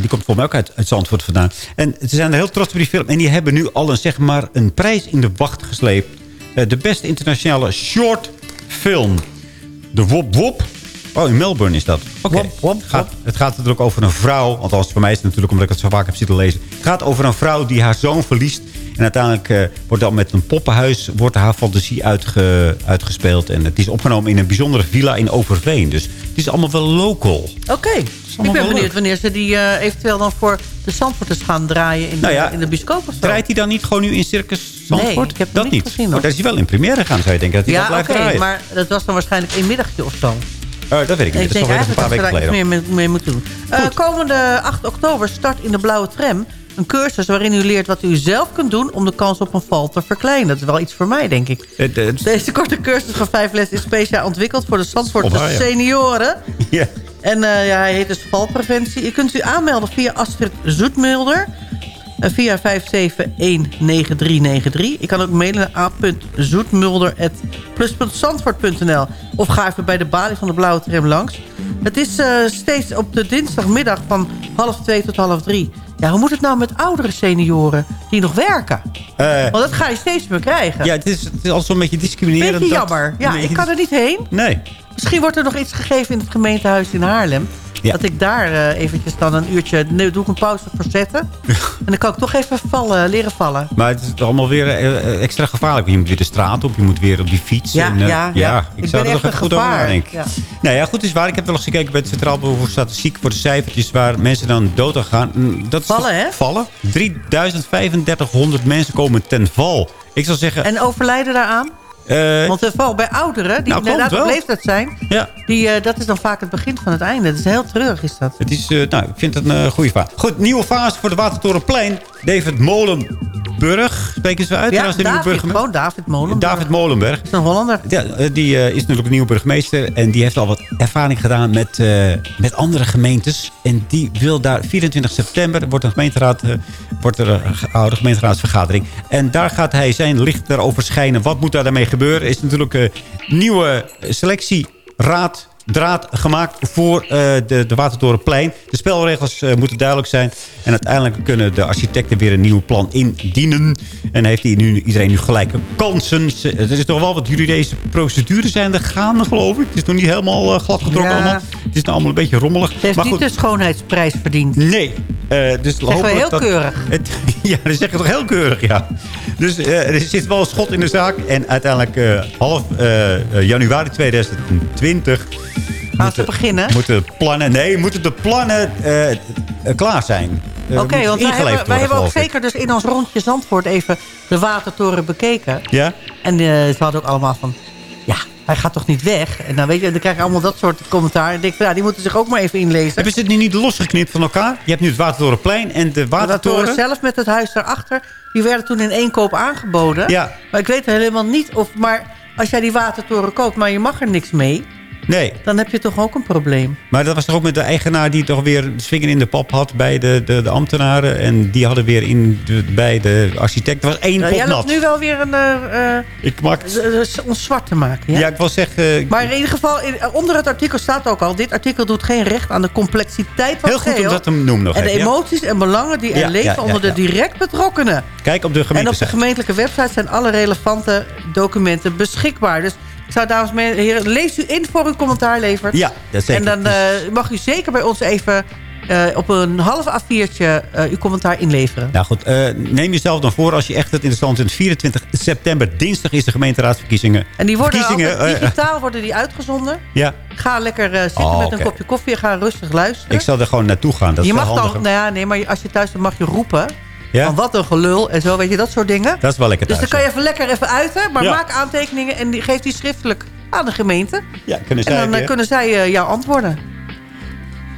Speaker 7: die komt volgens mij ook uit, uit Zandvoort vandaan. En ze zijn er heel trots op die film. En die hebben nu al een, zeg maar, een prijs in de wacht gesleept. de beste internationale short film. De Wop Wop. Oh, in Melbourne is dat. Oké. Okay. Gaat, het gaat natuurlijk over een vrouw. Althans, voor mij is het natuurlijk omdat ik het zo vaak heb zitten lezen. Het gaat over een vrouw die haar zoon verliest. En uiteindelijk uh, wordt dan met een poppenhuis wordt haar fantasie uitge, uitgespeeld. En het is opgenomen in een bijzondere villa in Overveen. Dus het is allemaal wel local.
Speaker 6: Oké. Okay. Ik ben benieuwd wanneer ze die uh, eventueel dan voor de Zandvoorters gaan draaien in,
Speaker 7: nou ja,
Speaker 6: de, in de bioscoop of zo.
Speaker 7: Draait hij dan niet gewoon nu in Circus Zandvoort?
Speaker 6: Nee, ik heb
Speaker 7: dat
Speaker 6: niet gezien.
Speaker 7: Maar daar is hij wel in première gaan, zou je denken. Dat hij
Speaker 6: ja,
Speaker 7: dat blijft
Speaker 6: okay,
Speaker 7: draaien.
Speaker 6: maar dat was dan waarschijnlijk een middagje of zo.
Speaker 7: Uh, dat weet ik niet.
Speaker 6: Ik
Speaker 7: dat is
Speaker 6: denk
Speaker 7: alweer een paar weken geleden.
Speaker 6: meer mee, mee moeten doen. Uh, komende 8 oktober start in de Blauwe Tram een cursus waarin u leert wat u zelf kunt doen... om de kans op een val te verkleinen. Dat is wel iets voor mij, denk ik.
Speaker 7: Uh, de,
Speaker 6: Deze korte cursus van vijf lessen is speciaal ontwikkeld... voor de Zandvoortse senioren.
Speaker 7: Ja.
Speaker 6: En uh, ja, hij heet dus valpreventie. Je kunt u aanmelden via Astrid Zoetmulder... Uh, via 5719393. Ik kan ook mailen naar a.zoetmulder.plus.zandvoort.nl Of ga even bij de balie van de Blauwe Tram langs. Het is uh, steeds op de dinsdagmiddag van half twee tot half drie. Ja, hoe moet het nou met oudere senioren die nog werken?
Speaker 7: Uh,
Speaker 6: Want dat ga je steeds meer krijgen.
Speaker 7: Ja, het is, het is altijd zo'n beetje discriminerend.
Speaker 6: Beetje jammer. Ja,
Speaker 7: nee,
Speaker 6: ik kan er niet heen.
Speaker 7: Nee.
Speaker 6: Misschien wordt er nog iets gegeven in het gemeentehuis in Haarlem. Ja. Dat ik daar uh, eventjes dan een uurtje... Nee, doe ik een pauze voor zetten. en dan kan ik toch even vallen, leren vallen.
Speaker 7: Maar het is allemaal weer uh, extra gevaarlijk. Je moet weer de straat op, je moet weer op die fiets.
Speaker 6: Ja,
Speaker 7: en, uh,
Speaker 6: ja, ja.
Speaker 7: Ik,
Speaker 6: ik
Speaker 7: zou er nog even goed over nadenken.
Speaker 6: Ja.
Speaker 7: Nou ja, goed is waar. Ik heb wel eens gekeken bij het Centraal Bureau voor Statistiek... voor de cijfertjes waar mensen dan dood aan gaan. Dat is
Speaker 6: vallen, hè?
Speaker 7: Vallen. 3500 mensen komen ten val. Ik zou zeggen...
Speaker 6: En overlijden daaraan?
Speaker 7: Uh,
Speaker 6: Want vooral bij ouderen, die
Speaker 7: nou,
Speaker 6: inderdaad op leeftijd zijn...
Speaker 7: Ja.
Speaker 6: Die, uh, dat is dan vaak het begin van het einde. Dat is heel treurig, is dat.
Speaker 7: Het is, uh, nou, ik vind het een goede vraag. Goed, nieuwe fase voor de Watertorenplein. David Molen Nieuwburg. Spreken ze uit?
Speaker 6: Ja,
Speaker 7: Als de
Speaker 6: David,
Speaker 7: Nieuwburg-
Speaker 6: gewoon David Molenburg.
Speaker 7: David Molenberg.
Speaker 6: is een Hollander.
Speaker 7: Ja, eh, die eh, is natuurlijk nieuwe burgemeester. En die heeft al wat ervaring gedaan met, eh, met andere gemeentes. En die wil daar 24 september wordt een gemeenteraad eh, wordt er eh, gehouden, gemeenteraadsvergadering. En daar gaat hij zijn licht erover schijnen. Wat moet daar daarmee gebeuren? Is natuurlijk een nieuwe selectieraad draad gemaakt voor eh, de, de Watertorenplein. De spelregels eh, moeten duidelijk zijn. En uiteindelijk kunnen de architecten weer een nieuw plan indienen. En heeft nu, iedereen nu gelijke kansen. Er is nog wel wat juridische procedures zijn er gaande, geloof ik. Het is nog niet helemaal eh, glad getrokken
Speaker 6: Ja.
Speaker 7: allemaal. Het is nou allemaal een beetje rommelig.
Speaker 6: Ze heeft
Speaker 7: maar
Speaker 6: niet
Speaker 7: goed,
Speaker 6: de schoonheidsprijs verdiend.
Speaker 7: Nee. dus
Speaker 6: Zeggen we
Speaker 7: hopelijk
Speaker 6: heel
Speaker 7: dat-
Speaker 6: keurig.
Speaker 7: Het, ja, dat zeg je toch heel keurig, ja. Dus er zit wel een schot in de zaak. En uiteindelijk half januari 2020...
Speaker 6: Gaan ze beginnen?
Speaker 7: Moeten plannen... Nee, moeten de plannen eh, klaar zijn. Eh,
Speaker 6: Oké, want wij hebben, wij
Speaker 7: worden,
Speaker 6: hebben ook zeker dus in ons rondje Zandvoort even de watertoren bekeken.
Speaker 7: Ja?
Speaker 6: En eh, ze hadden ook allemaal van, ja, hij gaat toch niet weg? En dan, weet je, dan krijg je allemaal dat soort commentaar. En ik denk, ja, die moeten zich ook maar even inlezen.
Speaker 7: Hebben ze het nu niet losgeknipt van elkaar? Je hebt nu het Watertorenplein en de
Speaker 6: De watertoren
Speaker 7: Watertoren.
Speaker 6: zelf met het huis daarachter, die werden toen in één koop aangeboden.
Speaker 7: Ja.
Speaker 6: Maar ik weet helemaal niet of, maar als jij die watertoren koopt, maar je mag er niks mee,
Speaker 7: Nee,
Speaker 6: dan heb je toch ook een probleem.
Speaker 7: maar dat was toch ook met de eigenaar die toch weer vinger in de pap had bij de, de, de ambtenaren. En die hadden weer in de, bij de architect. Er was één
Speaker 6: Nou,
Speaker 7: pot
Speaker 6: jij loopt
Speaker 7: nat.
Speaker 6: nu wel weer een, eh, eh,
Speaker 7: Ik maak
Speaker 6: ons zwart te maken. Ja?
Speaker 7: Ja, ik wil zeggen...
Speaker 6: Maar in ieder geval, in- onder het artikel staat ook al... dit artikel doet geen recht aan de complexiteit van
Speaker 7: Heel goed om dat te noemen nog
Speaker 6: en de
Speaker 7: ja.
Speaker 6: emoties en belangen die er
Speaker 7: Ja,
Speaker 6: leven onder de direct betrokkenen.
Speaker 7: Kijk op de
Speaker 6: En op de
Speaker 7: gemeente.
Speaker 6: gemeentelijke website zijn alle relevante documenten beschikbaar. Dus zou dames en heren, lees u in voor u commentaar levert.
Speaker 7: Ja, dat zeker.
Speaker 6: En dan eh, mag u zeker bij ons even eh, op een half A4'tje eh, uw commentaar inleveren.
Speaker 7: Nou goed, neem jezelf dan voor als je echt het interessant vindt. 24 september, dinsdag is de gemeenteraadsverkiezingen.
Speaker 6: En die worden altijd digitaal worden die uitgezonden.
Speaker 7: ja,
Speaker 6: Ga lekker zitten
Speaker 7: Oh,
Speaker 6: met een kopje koffie en ga rustig luisteren.
Speaker 7: ik zal er gewoon naartoe gaan. Dat
Speaker 6: je
Speaker 7: is
Speaker 6: mag dan, nou ja, nee, maar als je thuis bent mag je roepen.
Speaker 7: Ja?
Speaker 6: Van wat een gelul en zo, weet je, dat soort dingen.
Speaker 7: Dat is wel lekker
Speaker 6: Dus dan kan je even lekker even uiten. Maar
Speaker 7: Ja.
Speaker 6: maak aantekeningen en die, geef die schriftelijk aan de gemeente.
Speaker 7: ja, kunnen
Speaker 6: En
Speaker 7: zij
Speaker 6: dan eh,
Speaker 7: weer-
Speaker 6: kunnen zij eh, jou antwoorden.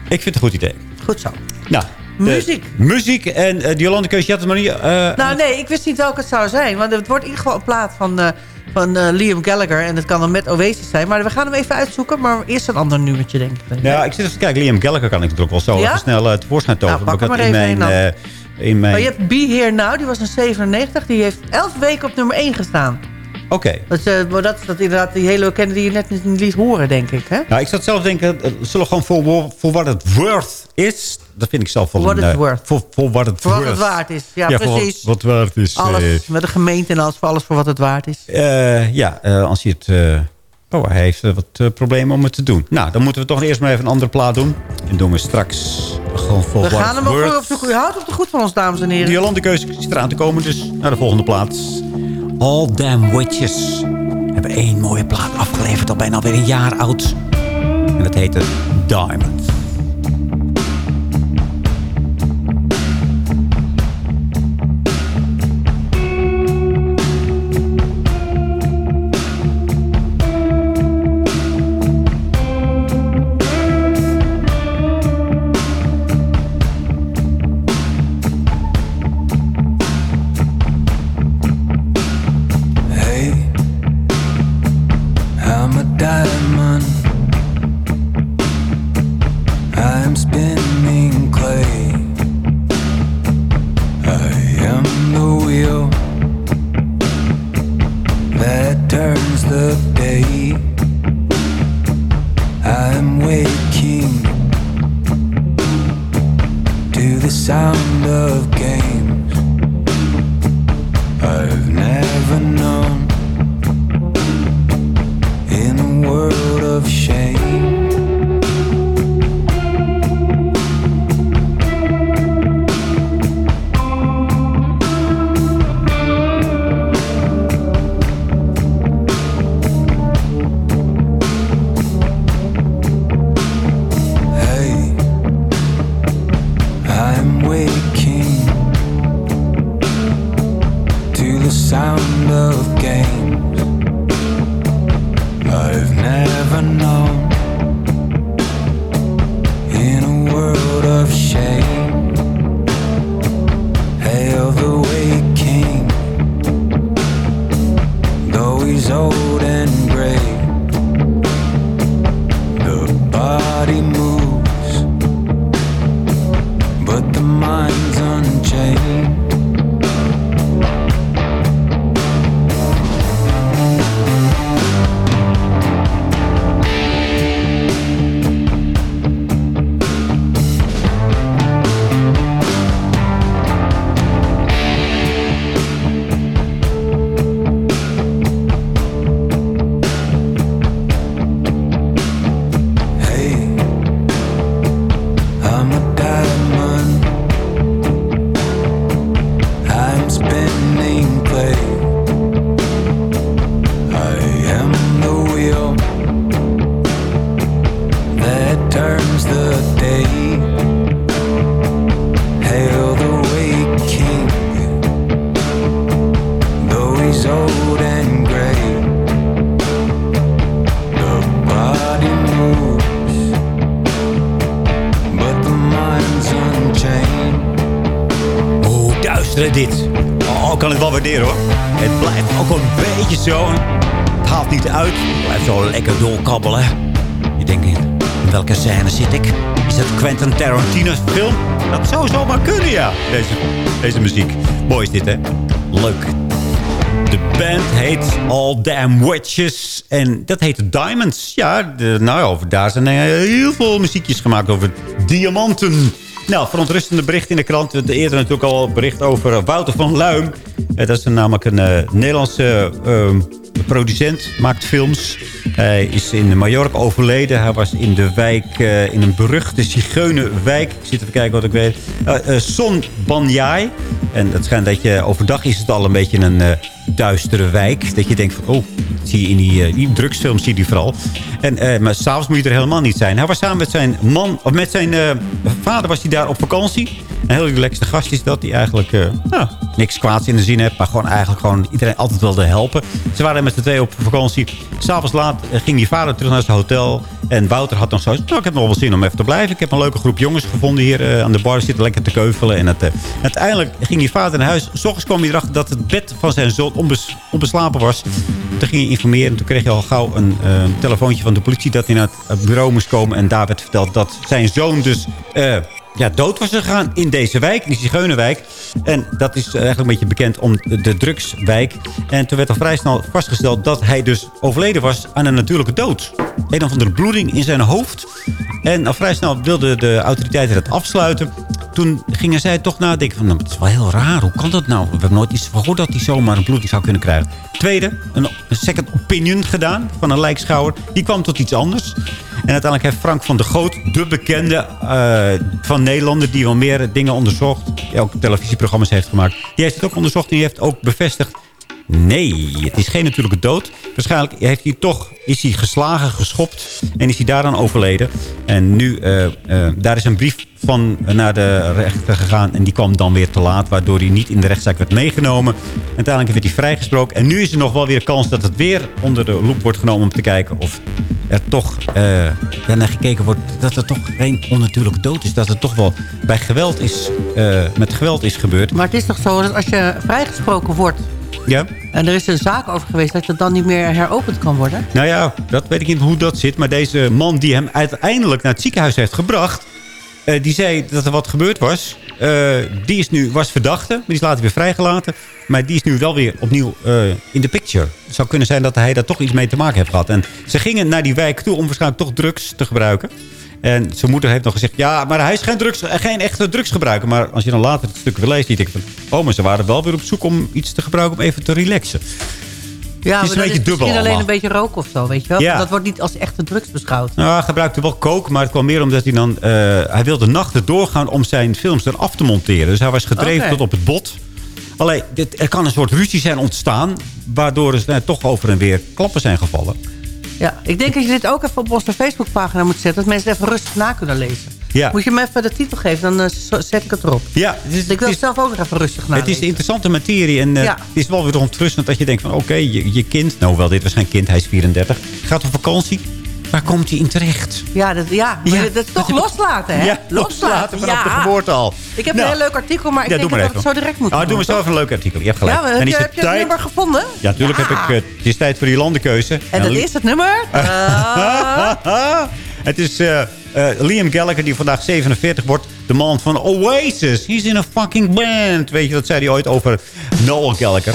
Speaker 7: Ik vind het een goed idee.
Speaker 6: Goed zo.
Speaker 7: Nou, eh,
Speaker 6: Muziek.
Speaker 7: muziek en uh, die Keus, je had het maar niet...
Speaker 6: Nou nee, ik wist niet welke het zou zijn. Want het wordt in ieder geval een plaat van, van Liam Gallagher. En het kan dan met Oasis zijn. Maar we gaan hem even uitzoeken. Maar eerst een ander nummertje, denk ik.
Speaker 7: ja, ik zit even te kijken. Liam Gallagher kan ik natuurlijk wel zo
Speaker 6: Ja?
Speaker 7: even snel tevoorschijn toveren.
Speaker 6: Nou, pak
Speaker 7: Maar had in
Speaker 6: even
Speaker 7: mijn, in mijn...
Speaker 6: Maar je hebt Be Here Now, die was een 97. Die heeft 11 weken op nummer 1 gestaan.
Speaker 7: Oké.
Speaker 6: Dat, is, eh, maar dat is dat inderdaad die hele bekende die je net niet liet horen, denk ik. Hè?
Speaker 7: Nou, ik zat zelf denken, eh, zullen we gewoon voor, voor wat het worth is. Dat vind ik zelf wel een, eh,
Speaker 6: worth.
Speaker 7: Voor, voor wat het
Speaker 6: Voor wat
Speaker 7: worth.
Speaker 6: het waard is. Ja,
Speaker 7: voor
Speaker 6: precies.
Speaker 7: wat, wat waard is.
Speaker 6: Alles met de gemeente en alles voor alles voor wat het waard is.
Speaker 7: Ja, als je het... oh, hij heeft wat problemen om het te doen. Nou, dan moeten we toch eerst maar even een andere plaat doen. En doen we straks gewoon
Speaker 6: We gaan hem ook weer op de goede. Houd op de goed van ons, dames en heren.
Speaker 7: De Jolandekeuze zit eraan te komen, dus naar de volgende plaats. All Damn Witches. We hebben één mooie plaat afgeleverd, al bijna alweer een jaar oud. En dat heette Diamond.
Speaker 8: He's
Speaker 7: Witches. En dat heet Diamonds. Ja, nou ja, daar zijn eh, heel veel muziekjes gemaakt over diamanten. Nou, verontrustende bericht in de krant. We eerder natuurlijk al bericht over eh, Wouter van Luim. Eh, dat is namelijk een Nederlandse ehm, producent. Maakt films. Hij is in Mallorca overleden. Hij was in de wijk, in een beruchte zigeunerwijk. Ik zit even kijken wat ik weet. Son Banyai. En het schijnt dat je overdag is het al een beetje een eh, duistere wijk. Dat je denkt van, oh, dat zie je in die, eh, die drugsfilms zie je die vooral. En, eh, maar s'avonds moet je er helemaal niet zijn. Hij was samen met zijn man, of met zijn vader was hij daar op vakantie. Een heel relaxte gast is dat. Die eigenlijk nou, niks kwaads in de zin heeft. Maar gewoon eigenlijk gewoon iedereen altijd wilde helpen. Ze waren met z'n tweeën op vakantie. S'avonds laat ging die vader terug naar zijn hotel. En Wouter had nog zo... Nou, ik heb nog wel zin om even te blijven. Ik heb een leuke groep jongens gevonden hier eh, aan de bar. Zitten lekker te keuvelen. En het, eh, uiteindelijk ging die vader naar huis. S ochtends kwam hij erachter dat het bed van zijn zoon onbes, onbeslapen was. Toen ging hij informeren. Toen kreeg hij al gauw een eh, telefoontje van de politie... dat hij naar het bureau moest komen. En daar werd verteld dat zijn zoon dus... ja, dood was gegaan in deze wijk, in Zigeunerwijk. En dat is eigenlijk een beetje bekend om de, drugswijk. En toen werd al vrij snel vastgesteld dat hij dus overleden was aan een natuurlijke dood. Een of andere bloeding in zijn hoofd. En al vrij snel wilden de autoriteiten dat afsluiten. Toen gingen zij toch nadenken van, nou, het is wel heel raar. Hoe kan dat nou? We hebben nooit iets gehoord dat hij zomaar een bloeding zou kunnen krijgen. Tweede, een second opinion gedaan van een lijkschouwer. Die kwam tot iets anders. En uiteindelijk heeft Frank van der Goot, de bekende eh, van Nederlander... die wel meer dingen onderzocht, ook televisieprogramma's heeft gemaakt... die heeft het ook onderzocht en die heeft ook bevestigd... Nee, het is geen natuurlijke dood. Waarschijnlijk heeft hij toch, is hij geslagen, geschopt en is hij daaraan overleden. En nu, eh, eh, daar is een brief van naar de rechter gegaan en die kwam dan weer te laat. Waardoor hij niet in de rechtszaak werd meegenomen. Uiteindelijk werd hij vrijgesproken. En nu is er nog wel weer kans dat het weer onder de loep wordt genomen om te kijken of er toch eh, ja, naar gekeken wordt dat er toch geen onnatuurlijke dood is. Dat het toch wel bij geweld is, met geweld is gebeurd.
Speaker 6: Maar het is toch zo dat als je vrijgesproken wordt...
Speaker 7: Ja?
Speaker 6: en er is een zaak over geweest... dat het dan niet meer heropend kan worden?
Speaker 7: Nou ja, dat weet ik niet hoe dat zit. Maar deze man die hem uiteindelijk naar het ziekenhuis heeft gebracht... eh, die zei dat er wat gebeurd was. Eh, die is nu, was verdachte, maar die is later weer vrijgelaten. Maar die is nu wel weer opnieuw eh, in de picture. Het zou kunnen zijn dat hij daar toch iets mee te maken heeft gehad. En ze gingen naar die wijk toe om waarschijnlijk toch drugs te gebruiken. En zijn moeder heeft nog gezegd... ja, maar hij is geen, drugs, eh, geen echte drugsgebruiker. Maar als je dan later het stuk lezen... die denk je van... oh, maar ze waren wel weer op zoek om iets te gebruiken... om even te relaxen.
Speaker 6: Ja,
Speaker 7: Het is een beetje
Speaker 6: is
Speaker 7: dubbel
Speaker 6: misschien alleen een beetje rook of zo, weet je wel?
Speaker 7: Ja.
Speaker 6: Dat wordt niet als echte drugs beschouwd.
Speaker 7: Nou, hij gebruikte wel kook, maar het kwam meer omdat hij dan... eh, hij wilde nachten doorgaan om zijn films eraf te monteren. Dus hij was gedreven tot op het bot. Alleen, dit, er kan een soort ruzie zijn ontstaan... waardoor er nou, toch over en weer klappen zijn gevallen.
Speaker 6: Ja, ik denk dat je dit ook even op onze Facebookpagina moet zetten... dat mensen het even rustig na kunnen lezen.
Speaker 7: Ja.
Speaker 6: Moet je me even de titel geven, dan eh, zet ik het erop.
Speaker 7: Ja, het is,
Speaker 6: ik wil het zelf ook nog even rustig nalezen.
Speaker 7: Het is een interessante materie en eh,
Speaker 6: Ja.
Speaker 7: het is wel weer ontrustend dat je denkt van... oké, je, je kind, nou wel, dit was geen kind, hij is 34, gaat op vakantie. Waar komt hij in terecht?
Speaker 6: Ja, dat, ja, dat is toch loslaten, hè?
Speaker 7: Ja, loslaten vanaf de
Speaker 6: ja.
Speaker 7: geboorte al.
Speaker 6: Ik heb
Speaker 7: Nou.
Speaker 6: een heel leuk artikel, maar ik
Speaker 7: Ja,
Speaker 6: denk dat
Speaker 7: maar
Speaker 6: we het zo direct moeten
Speaker 7: Ah, doe maar
Speaker 6: doen,
Speaker 7: zo even een leuk artikel. Je hebt gelijk.
Speaker 6: Ja, heb,
Speaker 7: is
Speaker 6: je,
Speaker 7: het
Speaker 6: heb je het
Speaker 7: tijd-
Speaker 6: nummer gevonden?
Speaker 7: Ja, natuurlijk heb ik... eh, het is tijd voor die landenkeuze.
Speaker 6: En dat is het nummer? Ah.
Speaker 7: het is eh, eh, Liam Gallagher die vandaag 47 wordt. De man van Oasis. He's in a fucking band. Weet je, dat zei hij ooit over Noel Gallagher.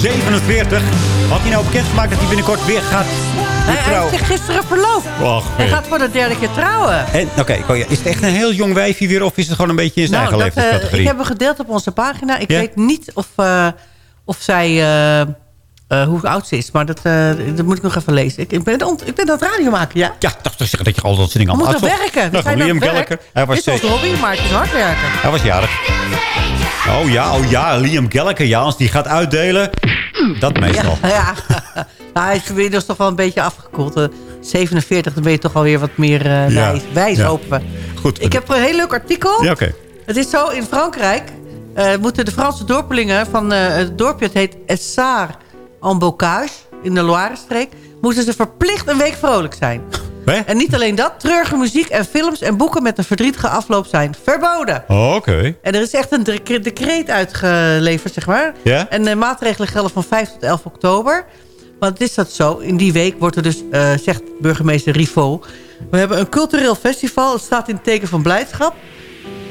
Speaker 7: 47. Had hij nou bekendgemaakt dat hij binnenkort weer gaat weer
Speaker 6: Hij, hij zich gisteren verloofd.
Speaker 7: Och,
Speaker 6: Hij gaat voor de derde keer trouwen.
Speaker 7: En, oké, is het echt een heel jong wijfje weer... of is het gewoon een beetje in zijn eigen
Speaker 6: dat, eh,
Speaker 7: leeftijdscategorie?
Speaker 6: ik heb hem gedeeld op onze pagina. Ik
Speaker 7: Ja?
Speaker 6: weet niet of, eh, of zij... eh, eh, hoe oud ze is, maar dat, eh, dat moet ik nog even lezen. Ik, ik ben, ik ben aan het radio maken, ja?
Speaker 7: Ja, toch zeggen dat je al dat soort dingen allemaal
Speaker 6: moeten
Speaker 7: uitzocht.
Speaker 6: werken. We
Speaker 7: Nou, Liam. Gallagher. Hij was,
Speaker 6: Dit is
Speaker 7: eh,
Speaker 6: hobby, maar het is hard werken.
Speaker 7: hij was jarig. Oh ja, oh ja, Liam Gallagher. Ja, als die gaat uitdelen, dat meestal.
Speaker 6: Ja, ja. Nou, hij is inmiddels toch wel een beetje afgekoeld. Eh, 47, dan ben je toch alweer wat meer eh,
Speaker 7: Ja.
Speaker 6: wijs, wijs
Speaker 7: Ja.
Speaker 6: hopen we.
Speaker 7: Goed.
Speaker 6: Ik heb een heel leuk artikel.
Speaker 7: Ja, oké.
Speaker 6: Het is zo, in Frankrijk eh, moeten de Franse dorpelingen van eh, het dorpje... het heet Essar en Bocage in de Loire-streek... moeten ze verplicht een week vrolijk zijn. En niet alleen dat, treurige muziek en films en boeken... met een verdrietige afloop zijn verboden.
Speaker 7: Oh, Oké.
Speaker 6: En er is echt een dec- decreet uitgeleverd, zeg maar.
Speaker 7: Ja?
Speaker 6: En de maatregelen gelden van 5 tot 11 oktober. Want het is dat zo. In die week wordt er dus, eh, zegt burgemeester Rivaux... we hebben een cultureel festival. Het staat in het teken van blijdschap.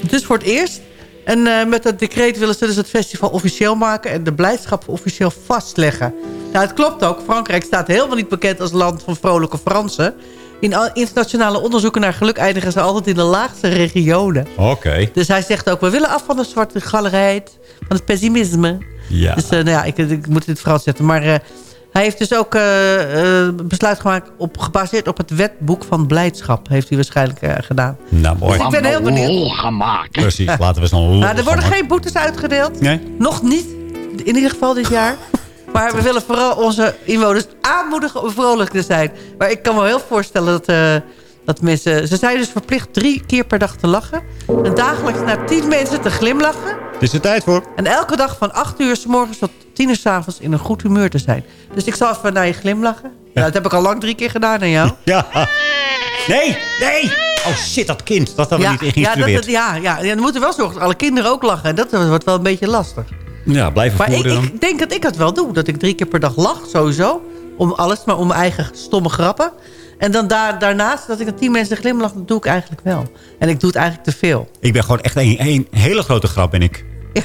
Speaker 6: Dus voor het eerst En eh, met dat decreet willen ze dus het festival officieel maken... en de blijdschap officieel vastleggen. Nou, het klopt ook. Frankrijk staat helemaal niet bekend als land van vrolijke Fransen. In al- internationale onderzoeken naar geluk eindigen ze altijd in de laagste regionen.
Speaker 7: Oké.
Speaker 6: Dus hij zegt ook, we willen af van de zwarte gallerheid, van het pessimisme.
Speaker 7: Ja.
Speaker 6: Dus eh, nou ja, ik, ik moet dit Frans zetten. Maar eh, hij heeft dus ook eh, eh, besluit gemaakt, op, gebaseerd op het wetboek van blijdschap. Heeft hij waarschijnlijk eh, gedaan.
Speaker 7: Nou, mooi.
Speaker 6: Dus ik ben heel benieuwd.
Speaker 7: Precies, laten we eens een lol
Speaker 6: Nou, er worden geen boetes uitgedeeld.
Speaker 7: Nee?
Speaker 6: Nog niet. In ieder geval dit jaar. Maar we willen vooral onze inwoners aanmoedigen om vrolijk te zijn. Maar ik kan me heel voorstellen dat, eh, dat mensen... Ze zijn dus verplicht drie keer per dag te lachen. En dagelijks naar tien mensen te glimlachen.
Speaker 7: Het is er tijd voor.
Speaker 6: En elke dag van 8 uur s morgens tot 10 uur s avonds in een goed humeur te zijn. Dus ik zal even naar je glimlachen. Ja, dat heb ik al lang drie keer gedaan naar jou.
Speaker 7: Ja. Nee, nee. Oh shit, dat kind. Dat hebben we niet
Speaker 6: ja, dat, het- ja, ja, ja, dan moeten we wel zorgen dat alle kinderen ook lachen. En dat wordt wel een beetje lastig.
Speaker 7: Ja, blijven
Speaker 6: Maar ik, ik denk dat ik het wel doe. Dat ik drie keer per dag lach, sowieso. Om alles, maar om mijn eigen stomme grappen. En dan daar, daarnaast, dat ik dat tien mensen glimlach, dat doe ik eigenlijk wel. En ik doe het eigenlijk te veel.
Speaker 7: Ik ben gewoon echt een, een hele grote grap ben ik.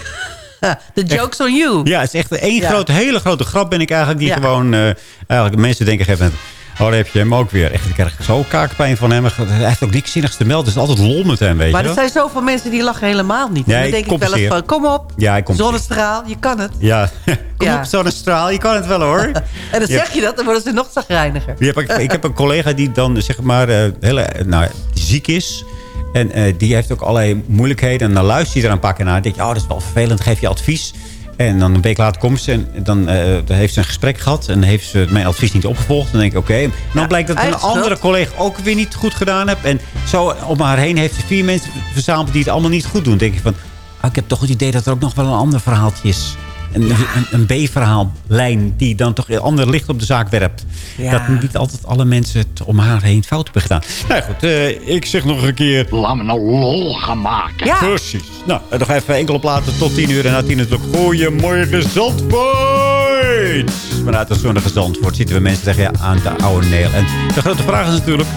Speaker 6: The joke's on you.
Speaker 7: Ja, het is echt één
Speaker 6: Ja.
Speaker 7: grote, hele grote grap ben ik eigenlijk. Die
Speaker 6: Ja.
Speaker 7: gewoon, eh, eigenlijk mensen denken even... Oh, daar heb je hem ook weer. Echt, ik krijg zo kaakpijn van hem. Hij heeft ook niks zinnigs te melden. Het is altijd lol met hem, weet
Speaker 6: Maar
Speaker 7: je
Speaker 6: er
Speaker 7: wel.
Speaker 6: zijn zoveel mensen die lachen helemaal niet.
Speaker 7: Nee,
Speaker 6: en dan denk ik wel eens van, kom op,
Speaker 7: Ja,
Speaker 6: zonnestraal, je kan het.
Speaker 7: Ja, kom
Speaker 6: Ja.
Speaker 7: op, zonnestraal. Je kan het wel, hoor.
Speaker 6: En dan zeg je dat, dan worden ze nog zagrijniger.
Speaker 7: Ik, ik heb een collega die dan zeg maar eh, hele, nou, die ziek is. En eh, die heeft ook allerlei moeilijkheden. En dan luister je er een paar keer naar. Dan denk je, oh, dat is wel vervelend. Dan geef je advies. En dan een week later komt ze. En dan, eh, dan heeft ze een gesprek gehad. En heeft ze mijn advies niet opgevolgd. Dan denk ik, oké. En dan blijkt dat een andere collega ook weer niet goed gedaan heeft. En zo om haar heen heeft ze vier mensen verzameld die het allemaal niet goed doen. Dan denk ik van, ah, ik heb toch het idee dat er ook nog wel een ander verhaaltje is. Een, een, een B-verhaallijn die dan toch een ander licht op de zaak werpt.
Speaker 6: Ja.
Speaker 7: Dat niet altijd alle mensen het om haar heen fout hebben gedaan. Nou goed, eh, ik zeg nog een keer... Laat me nou lol gaan maken.
Speaker 6: Ja.
Speaker 7: Precies. Nou, en nog even enkele platen tot 10 uur. En na 10 uur natuurlijk Goeiemorgen Zandvoort. Vanuit de zonnige Zandvoort zitten we mensen tegen ja, aan de oude neel. En de grote vraag is natuurlijk...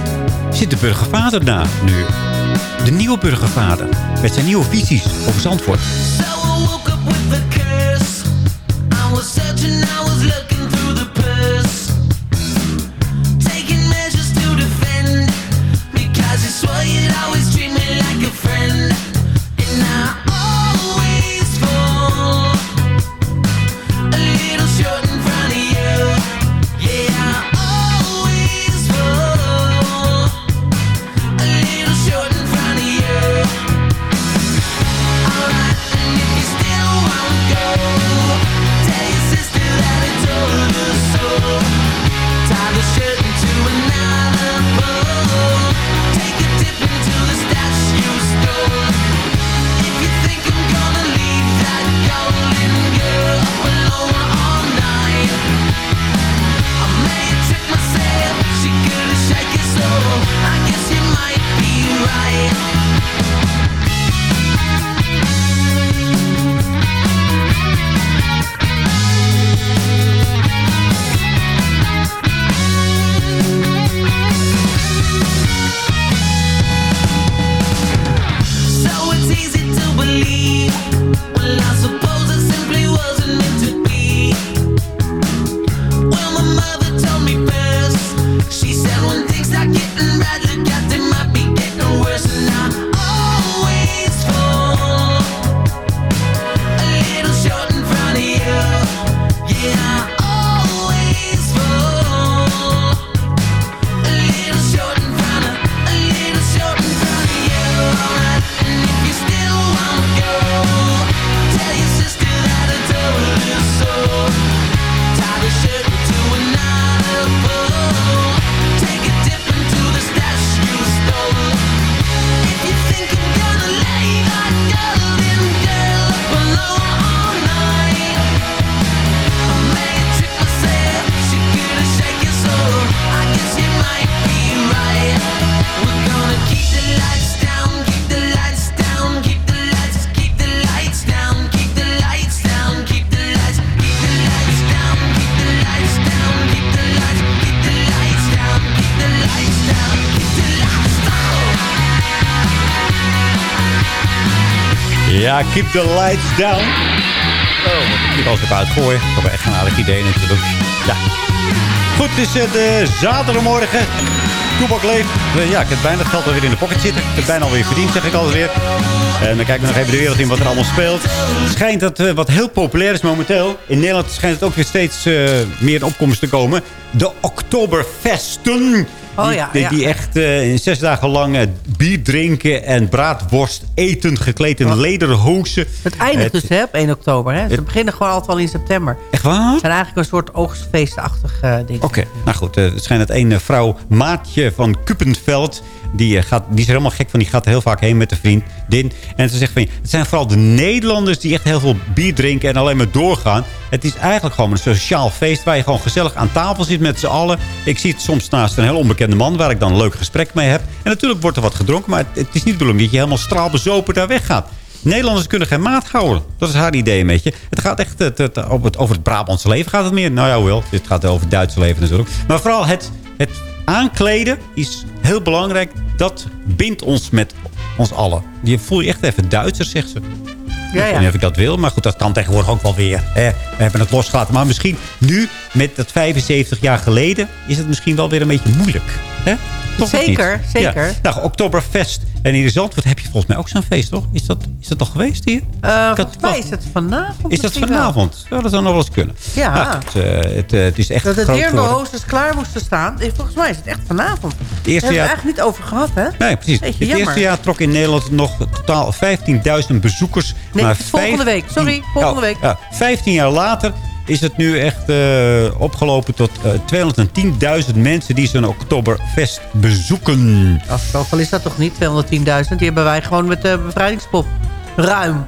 Speaker 7: Zit de burgervader na nu? De nieuwe burgervader. Met zijn nieuwe visies over Zandvoort.
Speaker 8: I was searching, I
Speaker 7: keep the lights down. Oh, ik alles even uitgooien. Dat is echt een aardig idee natuurlijk. Ja. Goed, het is uh, de zaterdagmorgen. Toebak leeft. Uh, ja, ik heb bijna het geld alweer in de pocket zitten. Ik heb bijna alweer verdiend, zeg ik altijd weer. En dan kijken we nog even de wereld in wat er allemaal speelt. Het schijnt dat uh, wat heel populair is momenteel. In Nederland schijnt het ook weer steeds meer in opkomst te komen. De Oktoberfesten.
Speaker 6: Oh,
Speaker 7: die,
Speaker 6: ja,
Speaker 7: die,
Speaker 6: ja.
Speaker 7: echt uh, zes dagen lang uh, bier drinken en braadworst eten, gekleed in lederen hozen.
Speaker 6: Het eindigt dus hè, op 1 oktober. Hè? Ze
Speaker 7: het-
Speaker 6: beginnen gewoon altijd al in september.
Speaker 7: Echt waar?
Speaker 6: Het zijn eigenlijk een soort oogstfeestachtig uh, ding.
Speaker 7: Oké, nou goed. eh, het schijnt dat een eh, vrouw, Maatje van Kuppenveld... Die, eh, gaat, die is er helemaal gek van. Die gaat heel vaak heen met een vriendin. En ze zegt van... Het zijn vooral de Nederlanders die echt heel veel bier drinken... en alleen maar doorgaan. Het is eigenlijk gewoon een sociaal feest... waar je gewoon gezellig aan tafel zit met z'n allen. Ik zie soms naast een heel onbekende man... waar ik dan een leuk gesprek mee heb. En natuurlijk wordt er wat gedronken... maar het, is niet de bedoeling dat je helemaal straalbezopen daar weggaat. Nederlanders kunnen geen maat houden. Dat is haar idee een beetje. Het gaat echt het, het, over, het, Brabantse leven gaat het meer. Nou ja, hoewel. Dit gaat over het Duitse leven natuurlijk. Maar vooral het, het aankleden is heel belangrijk. Dat bindt ons met ons allen. Je voel je echt even Duitser, zegt ze.
Speaker 6: Ja,
Speaker 7: Ik weet
Speaker 6: ja.
Speaker 7: niet of ik dat wil, maar goed, dat kan tegenwoordig ook wel weer. Hè. We hebben het losgelaten. Maar misschien nu, met dat 75 jaar geleden... is het misschien wel weer een beetje moeilijk. Hè? Toch
Speaker 6: Zeker, zeker.
Speaker 7: Ja. Nou, Oktoberfest. En in Zandvoort heb je volgens mij ook zo'n feest, toch? Is dat, is dat toch geweest hier?
Speaker 6: Uh, volgens mij is het vanavond.
Speaker 7: Is dat
Speaker 6: misschien wel.
Speaker 7: vanavond? Zou dat dan nog wel eens kunnen?
Speaker 6: Ja.
Speaker 7: Nou, eh, het, eh, het is echt
Speaker 6: Dat het
Speaker 7: groot
Speaker 6: weer
Speaker 7: geworden.
Speaker 6: hoosters klaar moesten staan. Volgens mij is het echt vanavond.
Speaker 7: eerste
Speaker 6: Daar hebben we
Speaker 7: jaar-
Speaker 6: eigenlijk niet over gehad, hè?
Speaker 7: Nee, precies. Het
Speaker 6: jammer.
Speaker 7: eerste jaar trok in Nederland nog totaal 15.000 bezoekers.
Speaker 6: Nee,
Speaker 7: maar
Speaker 6: volgende week. Sorry, volgende
Speaker 7: Ja,
Speaker 6: week.
Speaker 7: Ja, 15 jaar later is het nu echt eh, opgelopen tot eh 210.000 mensen die zo'n Oktoberfest bezoeken.
Speaker 6: Zoveel is dat toch niet? 210.000. Die hebben wij gewoon met de bevrijdingspop. Ruim.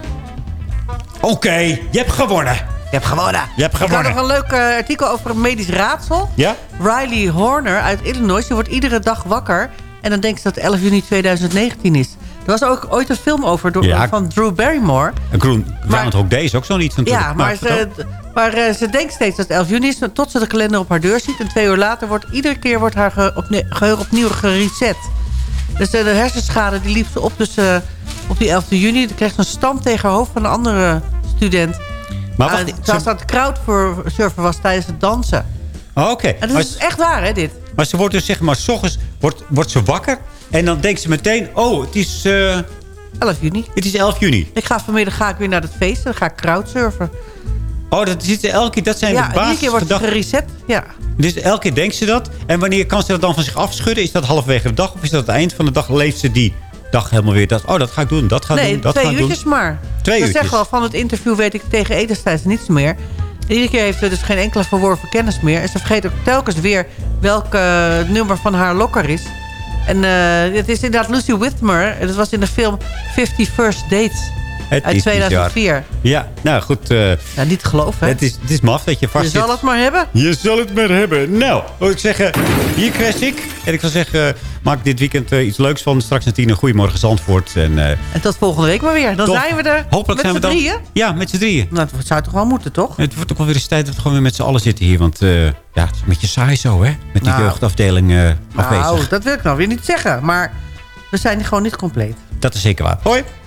Speaker 7: Oké, je hebt gewonnen.
Speaker 6: Je hebt gewonnen.
Speaker 7: Je hebt
Speaker 6: Ik had
Speaker 7: gewonnen.
Speaker 6: nog een leuk eh, artikel over een medisch raadsel.
Speaker 7: Ja?
Speaker 6: Riley Horner uit Illinois. Die wordt iedere dag wakker. En dan denkt ze dat 11 juni 2019 is. Er was ook ooit een film over door,
Speaker 7: Ja.
Speaker 6: van Drew Barrymore.
Speaker 7: En Groen, Groundhog Day is ook zo'n iets natuurlijk.
Speaker 6: Ja, maar,
Speaker 7: vertel.
Speaker 6: ze, maar eh, ze denkt steeds dat het 11 juni is... tot ze de kalender op haar deur ziet. En twee uur later wordt iedere keer wordt haar ge, geheugen opnieuw gereset. Dus eh, de hersenschade die liep ze op, dus, eh, op die 11 juni. Dan kreeg ze een stam tegen haar hoofd van een andere student.
Speaker 7: Maar wacht,
Speaker 6: terwijl ze aan het crowdsurfen was tijdens het dansen.
Speaker 7: Oh, Oké,
Speaker 6: En dat
Speaker 7: maar,
Speaker 6: is echt waar, hè, dit?
Speaker 7: maar ze wordt dus zeg maar, s ochtends wordt, wordt ze wakker. En dan denkt ze meteen, oh, het is... eh,
Speaker 6: 11 juni.
Speaker 7: Het is 11 juni.
Speaker 6: Ik ga vanmiddag ga ik weer naar het feest. Dan ga ik crowdsurfen.
Speaker 7: Oh, dat zit elke keer, dat zijn
Speaker 6: Ja,
Speaker 7: de
Speaker 6: en iedere keer wordt het gereset. Ja.
Speaker 7: Dus elke keer denkt ze dat. En wanneer kan ze dat dan van zich afschudden? Is dat halverwege de dag of is dat het eind van de dag? Leeft ze die dag helemaal weer dat? Oh, dat ga ik doen, dat ga ik
Speaker 6: nee,
Speaker 7: doen, dat
Speaker 6: twee
Speaker 7: ga ik
Speaker 6: uurtjes
Speaker 7: doen.
Speaker 6: maar.
Speaker 7: Twee uurtjes.
Speaker 6: zeggen al, van het interview weet ik tegen etenstijd niets meer. Iedere keer heeft ze dus geen enkele verworven kennis meer. En ze vergeet ook telkens weer welk eh, nummer van haar lokker is. En eh, het is inderdaad Lucy Whitmer. Dat was in de film 50 First Dates
Speaker 7: Het
Speaker 6: uit
Speaker 7: is bizar.
Speaker 6: 2004.
Speaker 7: Ja, nou goed.
Speaker 6: Ja, niet te geloven, hè?
Speaker 7: het, is, het is maf dat je vast
Speaker 6: Je zal het maar hebben.
Speaker 7: Je zal het maar hebben. Nou, wil ik zeggen, hier crash ik. En ik zal zeggen, maak dit weekend eh, iets leuks van. Straks naar tien een Goedemorgen Zandvoort. En, eh,
Speaker 6: En tot volgende week maar weer. Dan
Speaker 7: Top.
Speaker 6: zijn we er
Speaker 7: Hopelijk
Speaker 6: met
Speaker 7: zijn we dan-
Speaker 6: drieën.
Speaker 7: Ja, met z'n drieën.
Speaker 6: Nou, dat zou toch wel moeten, toch?
Speaker 7: Het wordt ook wel weer eens tijd dat we gewoon weer met z'n allen zitten hier. Want ja, het is een beetje saai zo, hè? Met die
Speaker 6: Nou.
Speaker 7: jeugdafdeling eh, afwezig.
Speaker 6: Nou, dat wil ik nou weer niet zeggen. Maar we zijn gewoon niet compleet.
Speaker 7: Dat is zeker waar. Hoi.